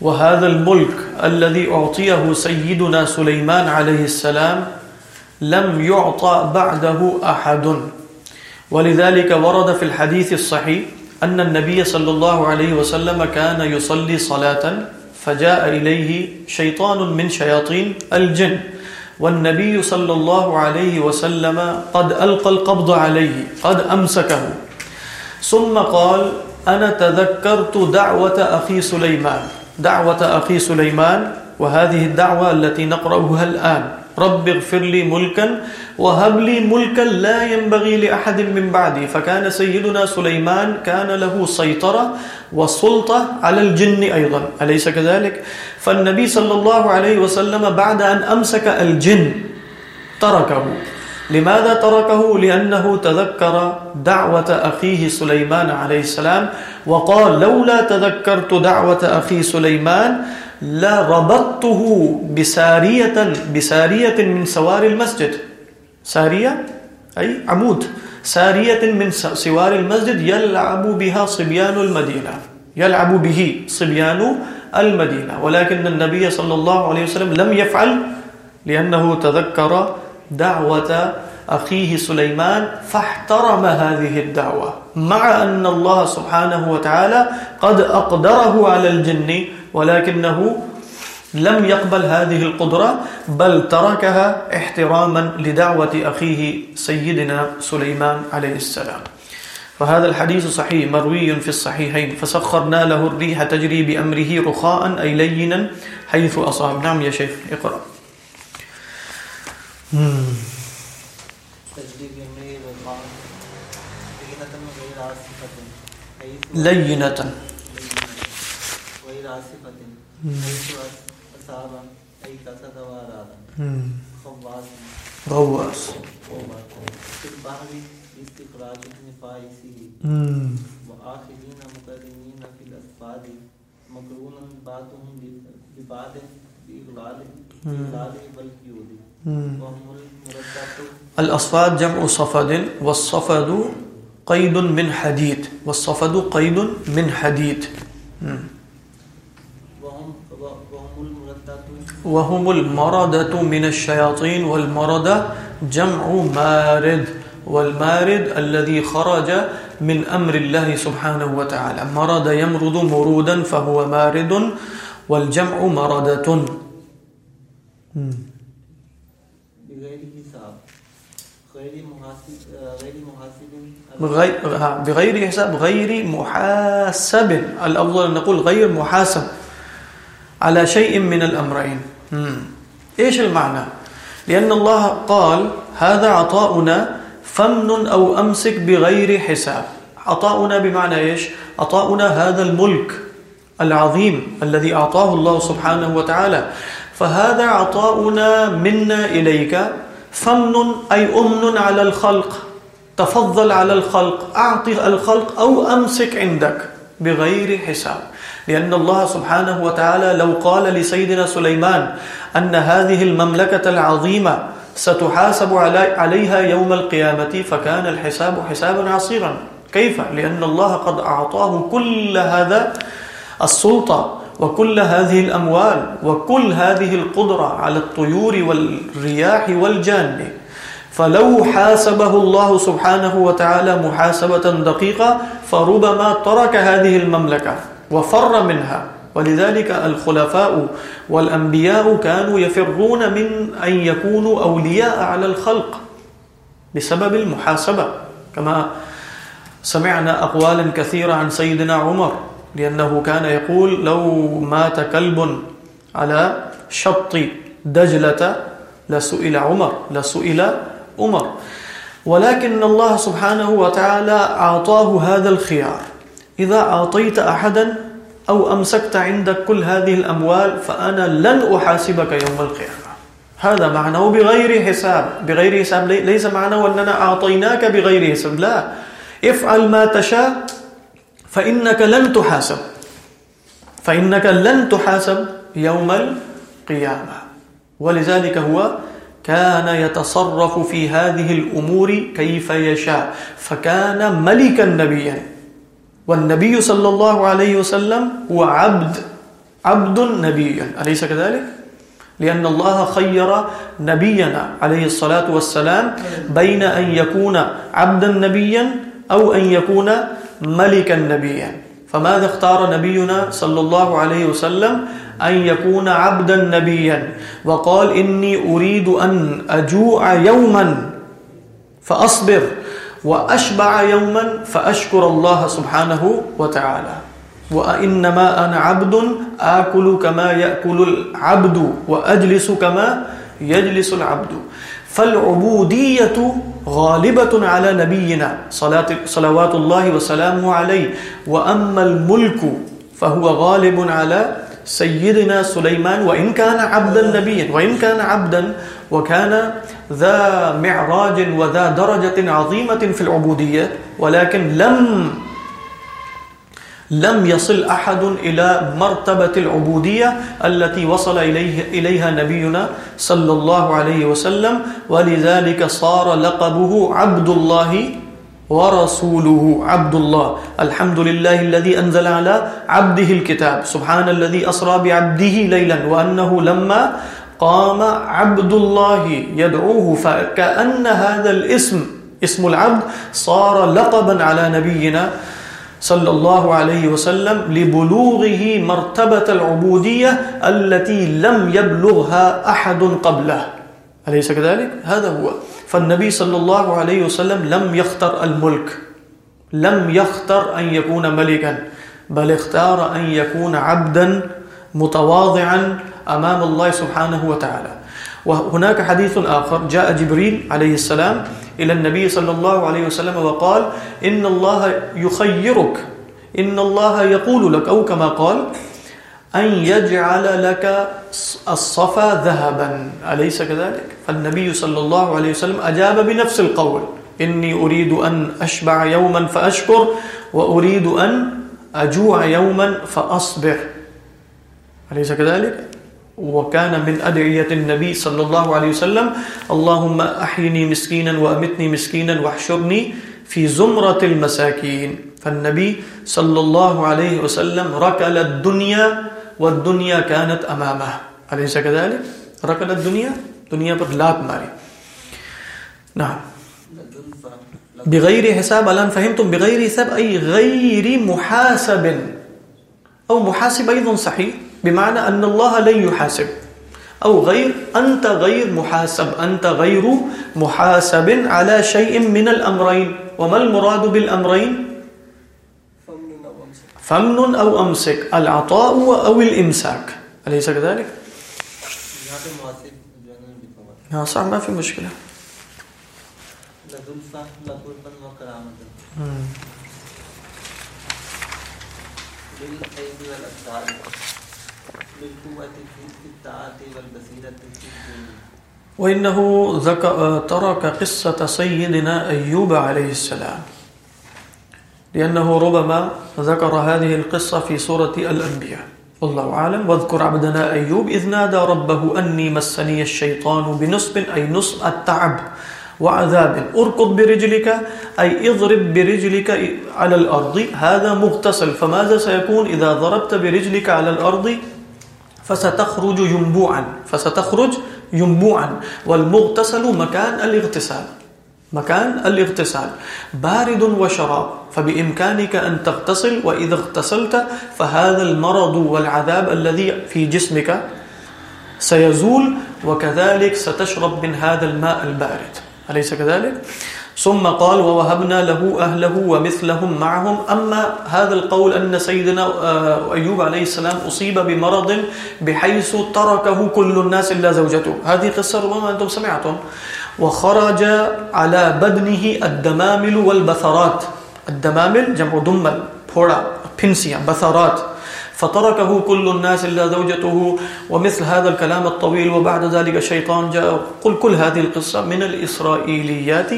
وهذا الملك الذي أعطيه سيدنا سليمان عليه السلام لم يعطى بعده أحد ولذلك ورد في الحديث الصحيح أن النبي صلى الله عليه وسلم كان يصلي صلاة فجاء إليه شيطان من شياطين الجن والنبي صلى الله عليه وسلم قد ألقى القبض عليه قد أمسكه ثم قال أنا تذكرت دعوة أخي سليمان. دعوة أخي سليمان، وهذه الدعوة التي نقرأها الآن. رب اغفر لي ملكا، وهب لي ملكا لا ينبغي لأحد من بعدي. فكان سيدنا سليمان كان له سيطرة وسلطة على الجن أيضا. أليس كذلك؟ فالنبي صلى الله عليه وسلم بعد أن أمسك الجن تركه. لماذا تركه؟ لأنه تذكر دعوة أخيه سليمان عليه السلام وقال لولا تذكرت دعوة أخي سليمان لربطته بسارية, بسارية من سوار المسجد. سارية؟ أي عمود. سارية من سوار المسجد يلعب بها صبيان المدينة. يلعب به صبيان المدينة. ولكن النبي صلى الله عليه وسلم لم يفعل لأنه تذكر دعوة أخيه سليمان، فاحترم هذه الدعوة. مع أن الله سبحانه وتعالى قد أقدره على الجن، ولكنه لم يقبل هذه القدرة، بل تركها احتراما لدعوة أخيه سيدنا سليمان عليه السلام. فهذا الحديث صحيح، مروي في الصحيحين. فسخرنا له الريح تجري بأمره رخاء أي لينا، حيث أصاب. نعم يا شيخ، اقرأ. لينة غواص۔ استخراج نفائسه وآخرين مقرنين في الأسفاد مقرونا بعضهم ببعض بإغلال والقيود وهم المردات الأصفاد جمع صفد والصفد قيد من حديد، والصفد قيد من حديد. وهم وهم وهم المردة من الشياطين، والمردة جمع مارد، والمارد الذي خرج من أمر الله سبحانه وتعالى. مرد يمرد مرودا فهو مارد، والجمع مردة. بغير حساب غير محاسب غير محاسب بغير, ها، بغير حساب غير محاسب الأفضل نقول غير محاسب على شيء من الأمرين. مم. إيش المعنى؟ لأن الله قال هذا عطاؤنا فمن أو أمسك بغير حساب. عطاؤنا بمعنى إيش؟ عطاؤنا هذا الملك العظيم الذي أعطاه الله سبحانه وتعالى. فهذا عطاؤنا منا إليك فمن أي أمن على الخلق تفضل على الخلق أعطي الخلق أو أمسك عندك بغير حساب لأن الله سبحانه وتعالى لو قال لسيدنا سليمان أن هذه المملكة العظيمة ستحاسب عليها يوم القيامة فكان الحساب حسابا عصيرا كيف؟ لأن الله قد أعطاه كل هذا السلطة وكل هذه الأموال وكل هذه القدرة على الطيور والرياح والجان فلو حاسبه الله سبحانه وتعالى محاسبة دقيقة فربما ترك هذه المملكة وفر منها ولذلك الخلفاء والأنبياء كانوا يفرون من أن يكونوا أولياء على الخلق بسبب المحاسبة كما سمعنا أقوالا كثيرة عن سيدنا عمر لأنه كان يقول لو مات كلب على شط دجلة لسئل عمر لسئل عمر. ولكن الله سبحانه وتعالى أعطاه هذا الخيار. إذا أعطيت أحدا أو أمسكت عندك كل هذه الأموال فأنا لن أحاسبك يوم القيامة. هذا معناه بغير حساب. بغير حساب ليس معناه أننا أعطيناك بغير حساب. لا. افعل ما تشاء فإنك لن تحاسب. فإنك لن تحاسب يوم القيامة. ولذلك هو كان يتصرف في هذه الأمور كيف يشاء. فكان ملكا نبيا. والنبي صلى الله عليه وسلم هو عبد. عبد نبي. أليس كذلك؟ لأن الله خير نبينا عليه الصلاة والسلام بين أن يكون عبدا نبيا أو أن يكون ملكا نبيا فماذا اختار نبينا صلى الله عليه وسلم أن يكون عبدا نبيا وقال إني أريد أن أجوع يوما فأصبر وأشبع يوما فأشكر الله سبحانه وتعالى وإنما أنا عبد آكل كما يأكل العبد وأجلس كما يجلس العبد۔ فالعبودية غالبۃ علی نبینا صلوات الله وسلامه عليه وأما الملک فهو غالب على سيدنا سليمان وإن كان عبدا نبيا وإن كان عبدا وكان ذا معراج وذا درجة عظيمة في العبودية ولكن لم لم يصل أحد إلى مرتبة العبودية التي وصل إليه إليها نبينا صلى الله عليه وسلم، ولذلك صار لقبه عبد الله ورسوله عبد الله. الحمد لله الذي أنزل على عبده الكتاب. سبحان الذي أسرى بعبده ليلا، وأنه لما قام عبد الله يدعوه، فكأن هذا الاسم، اسم العبد، صار لقبا على نبينا صلى الله عليه وسلم لبلوغه مرتبة العبودية التي لم يبلغها أحد قبله. أليس كذلك؟ هذا هو. فالنبي صلى الله عليه وسلم لم يختر الملك. لم يختر أن يكون ملكا، بل اختار أن يكون عبدا متواضعا أمام الله سبحانه وتعالى. وهناك حديث آخر. جاء جبريل عليه السلام إلى النبي صلى الله عليه وسلم وقال، إن الله يخيرك، إن الله يقول لك. أو كما قال، أن يجعل لك الصفا ذهبا. أليس كذلك؟ فالنبي صلى الله عليه وسلم أجاب بنفس القول، إني أريد أن أشبع يوما فأشكر، وأريد أن أجوع يوما فأصبر. أليس كذلك؟ وكان من أدعية النبي صلى الله عليه وسلم، اللهم أحيني مسكينا وأمتني مسكينا واحشرني في زمرة المساكين. فالنبي صلى الله عليه وسلم ركل الدنيا والدنيا كانت أمامه. أليس كذلك؟ ركل الدنيا، دنيا پر لات ماري نعم. بغير حساب الان فهمتم بغير حساب، أي غير محاسب، أو محاسب أيضا صحيح. بمعنى أن الله لن يحاسب. أو غير أنت غير محاسب أنت غير محاسب على شيء من الأمرين. وما المراد بالأمرين؟ فمن أو أمسك العطاء أو الإمساك. أليس كذلك؟ ها صح ما في مشكلة. لذلفة لقربا وكرامة والأبصار بالقوة في وإنه ترك قصة سيدنا أيوب عليه السلام لأنه ربما ذكر هذه القصة في سورة الأنبياء والله أعلم واذكر عبدنا أيوب إذ نادى ربه أني مسني الشيطان بنصب أي نصب التعب وعذاب اركض برجلك أي اضرب برجلك على الأرض هذا مغتسل فماذا سيكون إذا ضربت برجلك على الأرض فستخرج ينبوعا فستخرج ينبوعا. والمغتسل مكان الاغتسال مكان الاغتسال. بارد وشراب، فبإمكانك أن تغتسل، وإذا اغتسلت فهذا المرض والعذاب الذي في جسمك سيزول، وكذلك ستشرب من هذا الماء البارد. أليس كذلك؟ ثم قال ووهبنا له أهله ومثلهم معهم. أما هذا القول أن سيدنا أيوب عليه السلام أصيب بمرض بحيث تركه كل الناس إلا زوجته. هذه قصة ربما أنتم سمعتم. وخرج على بدنه الدمامل والبثرات. الدمامل جمع دمل، پھوڑا، پھنسیاں، بثرات. فتركه كل الناس إلا زوجته. ومثل هذا الكلام الطويل، وبعد ذلك الشيطان جاء. قل كل هذه القصة من الإسرائيليات.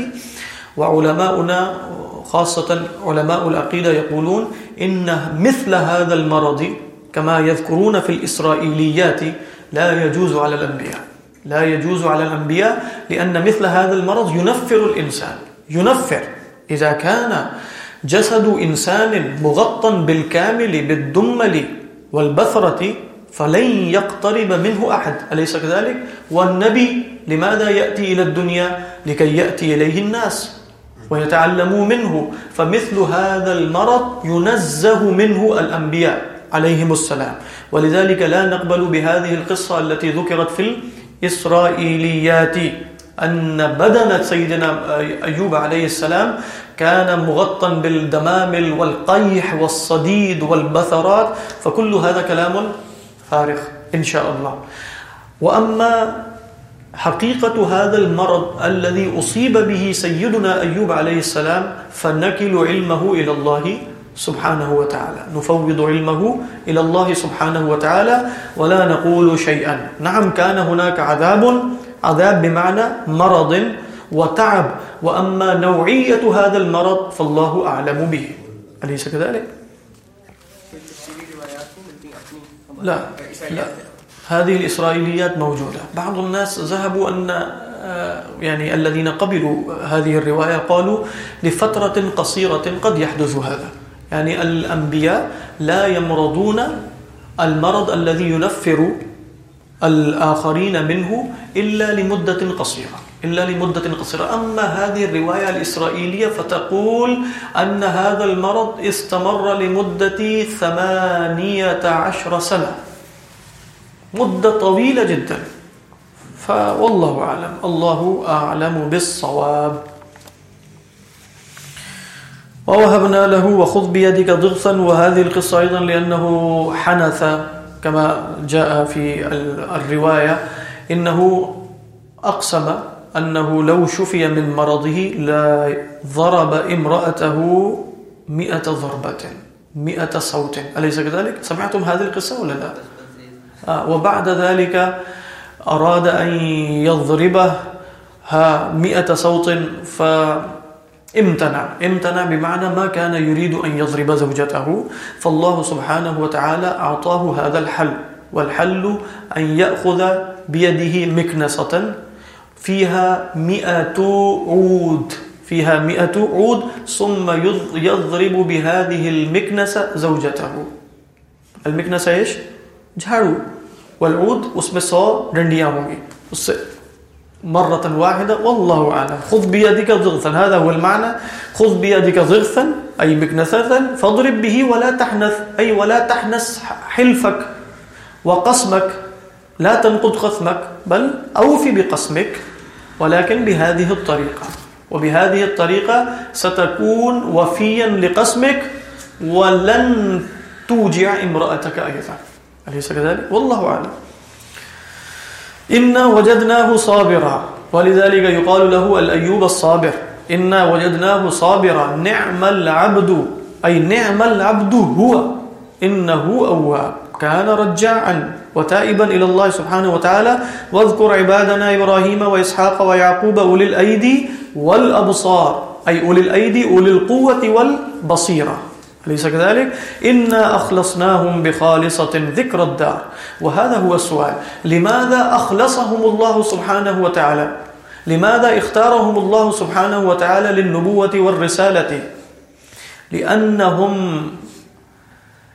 وعلماؤنا خاصة علماء العقيدة يقولون إن مثل هذا المرض كما يذكرون في الإسرائيليات لا يجوز على الأنبياء. لا يجوز على الأنبياء لأن مثل هذا المرض ينفر الإنسان. ينفر. إذا كان جسد إنسان مغطى بالكامل بالدمل والبثرة فلن يقترب منه أحد. أليس كذلك؟ والنبي لماذا يأتي إلى الدنيا؟ لكي يأتي إليه الناس. ويتعلموا منه، فمثل هذا المرض ينزه منه الأنبياء عليهم السلام. ولذلك لا نقبل بهذه القصة التي ذكرت في الإسرائيليات، أن بدنة سيدنا أيوب عليه السلام كان مغطا بالدمامل والقيح والصديد والبثرات، فكل هذا كلام فارغ إن شاء الله. وأما حقيقة هذا المرض الذي أصيب به سيدنا أيوب عليه السلام فنكل علمه إلى الله سبحانه وتعالى. نفوض علمه إلى الله سبحانه وتعالى ولا نقول شيئا. نعم كان هناك عذاب عذاب بمعنى مرض وتعب. وأما نوعية هذا المرض فالله أعلم به. أليس كذلك؟ لا لا؟ هذه الإسرائيليات موجودة. بعض الناس ذهبوا أن يعني الذين قبلوا هذه الرواية قالوا لفترة قصيرة قد يحدث هذا. يعني الأنبياء لا يمرضون المرض الذي ينفر الآخرين منه إلا لمدة قصيرة. إلا لمدة قصيرة. أما هذه الرواية الإسرائيلية فتقول أن هذا المرض استمر لمدة ثمانية عشر سنة. مدة طويلة جدا. فوالله أعلم. الله أعلم بالصواب. ووهبنا له، وخذ بيدك ضغثا. وهذه القصة أيضا لأنه حنث، كما جاء في الرواية. إنه أقسم أنه لو شفي من مرضه لا ضرب امرأته مئة ضربة، مئة صوت. أليس كذلك؟ سمعتم هذه القصة ولا لا؟ وبعد ذلك أراد أن يضربه مئة صوت، فامتنع. امتنع بمعنى ما كان يريد أن يضرب زوجته. فالله سبحانه وتعالى أعطاه هذا الحل، والحل أن يأخذ بيده مكنسة. فيها مئة عود، فيها مئة عود، ثم يضرب بهذه المكنسة زوجته. المكنسة إيش؟ جھاڑو. والعود، اس میں سو ڈنڈیاں ہوں گی۔ اس سے مرة واحدة والله أعلم خذ بيدك ضغثا هذا هو المعنى خذ بيدك ضغثا أي مكنسة فاضرب به ولا تحنث أي ولا تحنث حلفك وقسمك لا تنقض قسمك بل أوفي بقسمك ولكن بهذه الطريقة وبهذه الطريقة ستكون وفيا لقسمك ولن توجع امرأتك أيضا أليس كذلك؟ والله أعلم إنا وجدناه صابرا۔ ولذلك يقال له الأيوب الصابر۔ إنا وجدناه صابرا۔ نعم العبد۔ أي نعم العبد هو۔ إنه أواب۔ كان رجاعا وتائبا إلى الله سبحانه وتعالى۔ واذكر عبادنا إبراهيم وإسحاق ويعقوب أولي الأيدي والأبصار۔ أي أولي الأيدي، أولي القوة والبصيرة۔ ليس كذلك؟ إنا أخلصناهم بخالصة ذكر الدار. وهذا هو السؤال. لماذا أخلصهم الله سبحانه وتعالى؟ لماذا اختارهم الله سبحانه وتعالى للنبوة والرسالة؟ لأنهم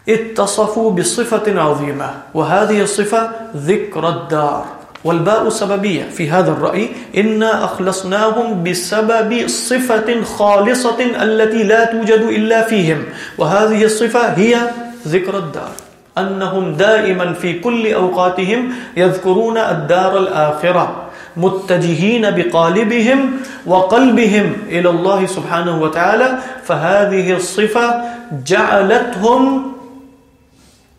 اتصفوا بصفة عظيمة، وهذه الصفة ذكر الدار. والباء سببية. في هذا الرأي إنا أخلصناهم بسبب صفة خالصة التي لا توجد إلا فيهم. وهذه الصفة هي ذكر الدار. أنهم دائما في كل أوقاتهم يذكرون الدار الآخرة. متجهين بقالبهم وقلبهم إلى الله سبحانه وتعالى. فهذه الصفة جعلتهم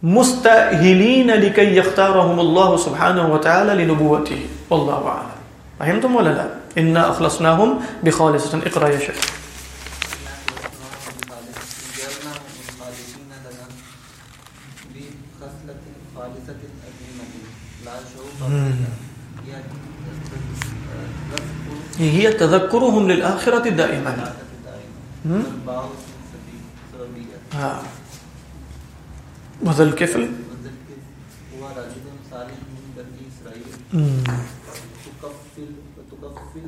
مستأهلين لكي يختارهم الله سبحانه وتعالى لنبوته. والله أعلم. فهمتم ولا لا؟ إنا أخلصناهم بخالصة. اقرأ يا شيخ. هي تذكرهم للآخرة دائما. ها وذا الكفل. هو رجل صالح من بني إسرائيل تكفل وتكفل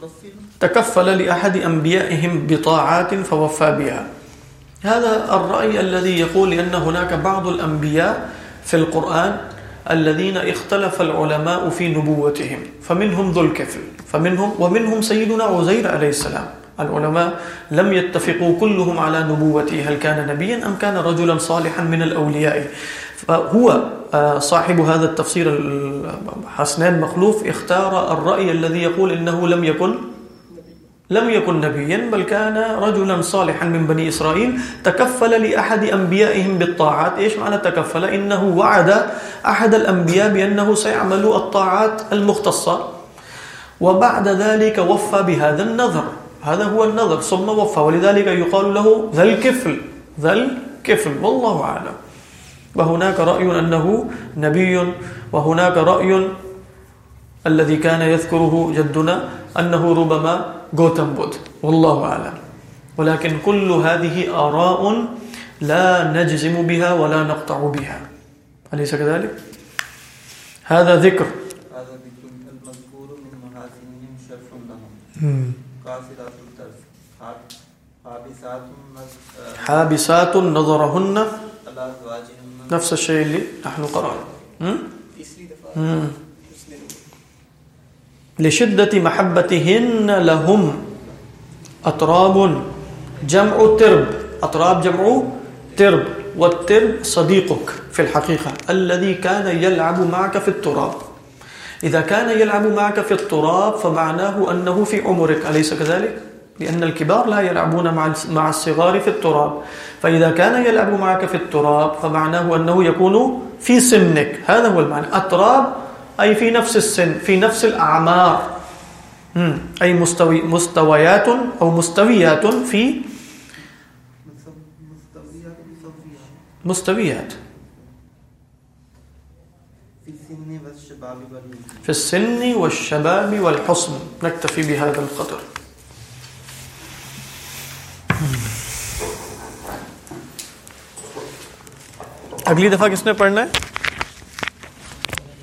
تكفل تكفل لأحد أنبيائهم بطاعات فوفى بها. هذا الرأي الذي يقول أن هناك بعض الأنبياء في القرآن الذين اختلف العلماء في نبوتهم فمنهم ذو الكفل فمنهم ومنهم سيدنا عزير عليه السلام. العلماء، لم يتفقوا كلهم على نبوته، هل كان نبيا أم كان رجلا صالحا من الأولياء؟ فهو صاحب هذا التفسير حسنان مخلوف، اختار الرأي الذي يقول إنه لم يكن لم يكن نبيا، بل كان رجلا صالحا من بني إسرائيل، تكفل لأحد أنبيائهم بالطاعات. إيش معنى تكفل؟ إنه وعد أحد الأنبياء بأنه سيعمل الطاعات المختصة، وبعد ذلك وفى بهذا النظر. هذا هو النظر ثم وفى. ولذلك يقال له ذا الكفل ذا الكفل. والله أعلم. وهناك رأي أنه نبي وهناك رأي الذي كان يذكره جدنا أنه ربما غوتم بود. والله أعلم. ولكن كل هذه آراء لا نجزم بها ولا نقطع بها. أليس كذلك؟ هذا ذكر. هذا ذكر المذكور من محاسنهم شرف لهم. قاصرات الطرف۔ حاب- حابسات نظرهن على نفس الشيء اللي نحن قرأنا لشدة محبتهن لهم أطراب جمع ترب۔ أطراب جمع ترب۔ والترب صديقك في الحقيقة الذي كان يلعب معك في التراب۔ إذا كان يلعب معك في التراب فمعناه أنه في عمرك. أليس كذلك؟ لأن الكبار لا يلعبون مع مع الصغار في التراب. فإذا كان يلعب معك في التراب فمعناه أنه يكون في سنك. هذا هو المعنى. أتراب أي في نفس السن في نفس الأعمار. أي مستوي مستويات أو مستويات في مستويات مستويات مستويات في السن والشباب واليوم في السن والشباب والحسن نكتفي بهذا القدر۔ اگلی دفعہ کس نے پڑھنا ہے؟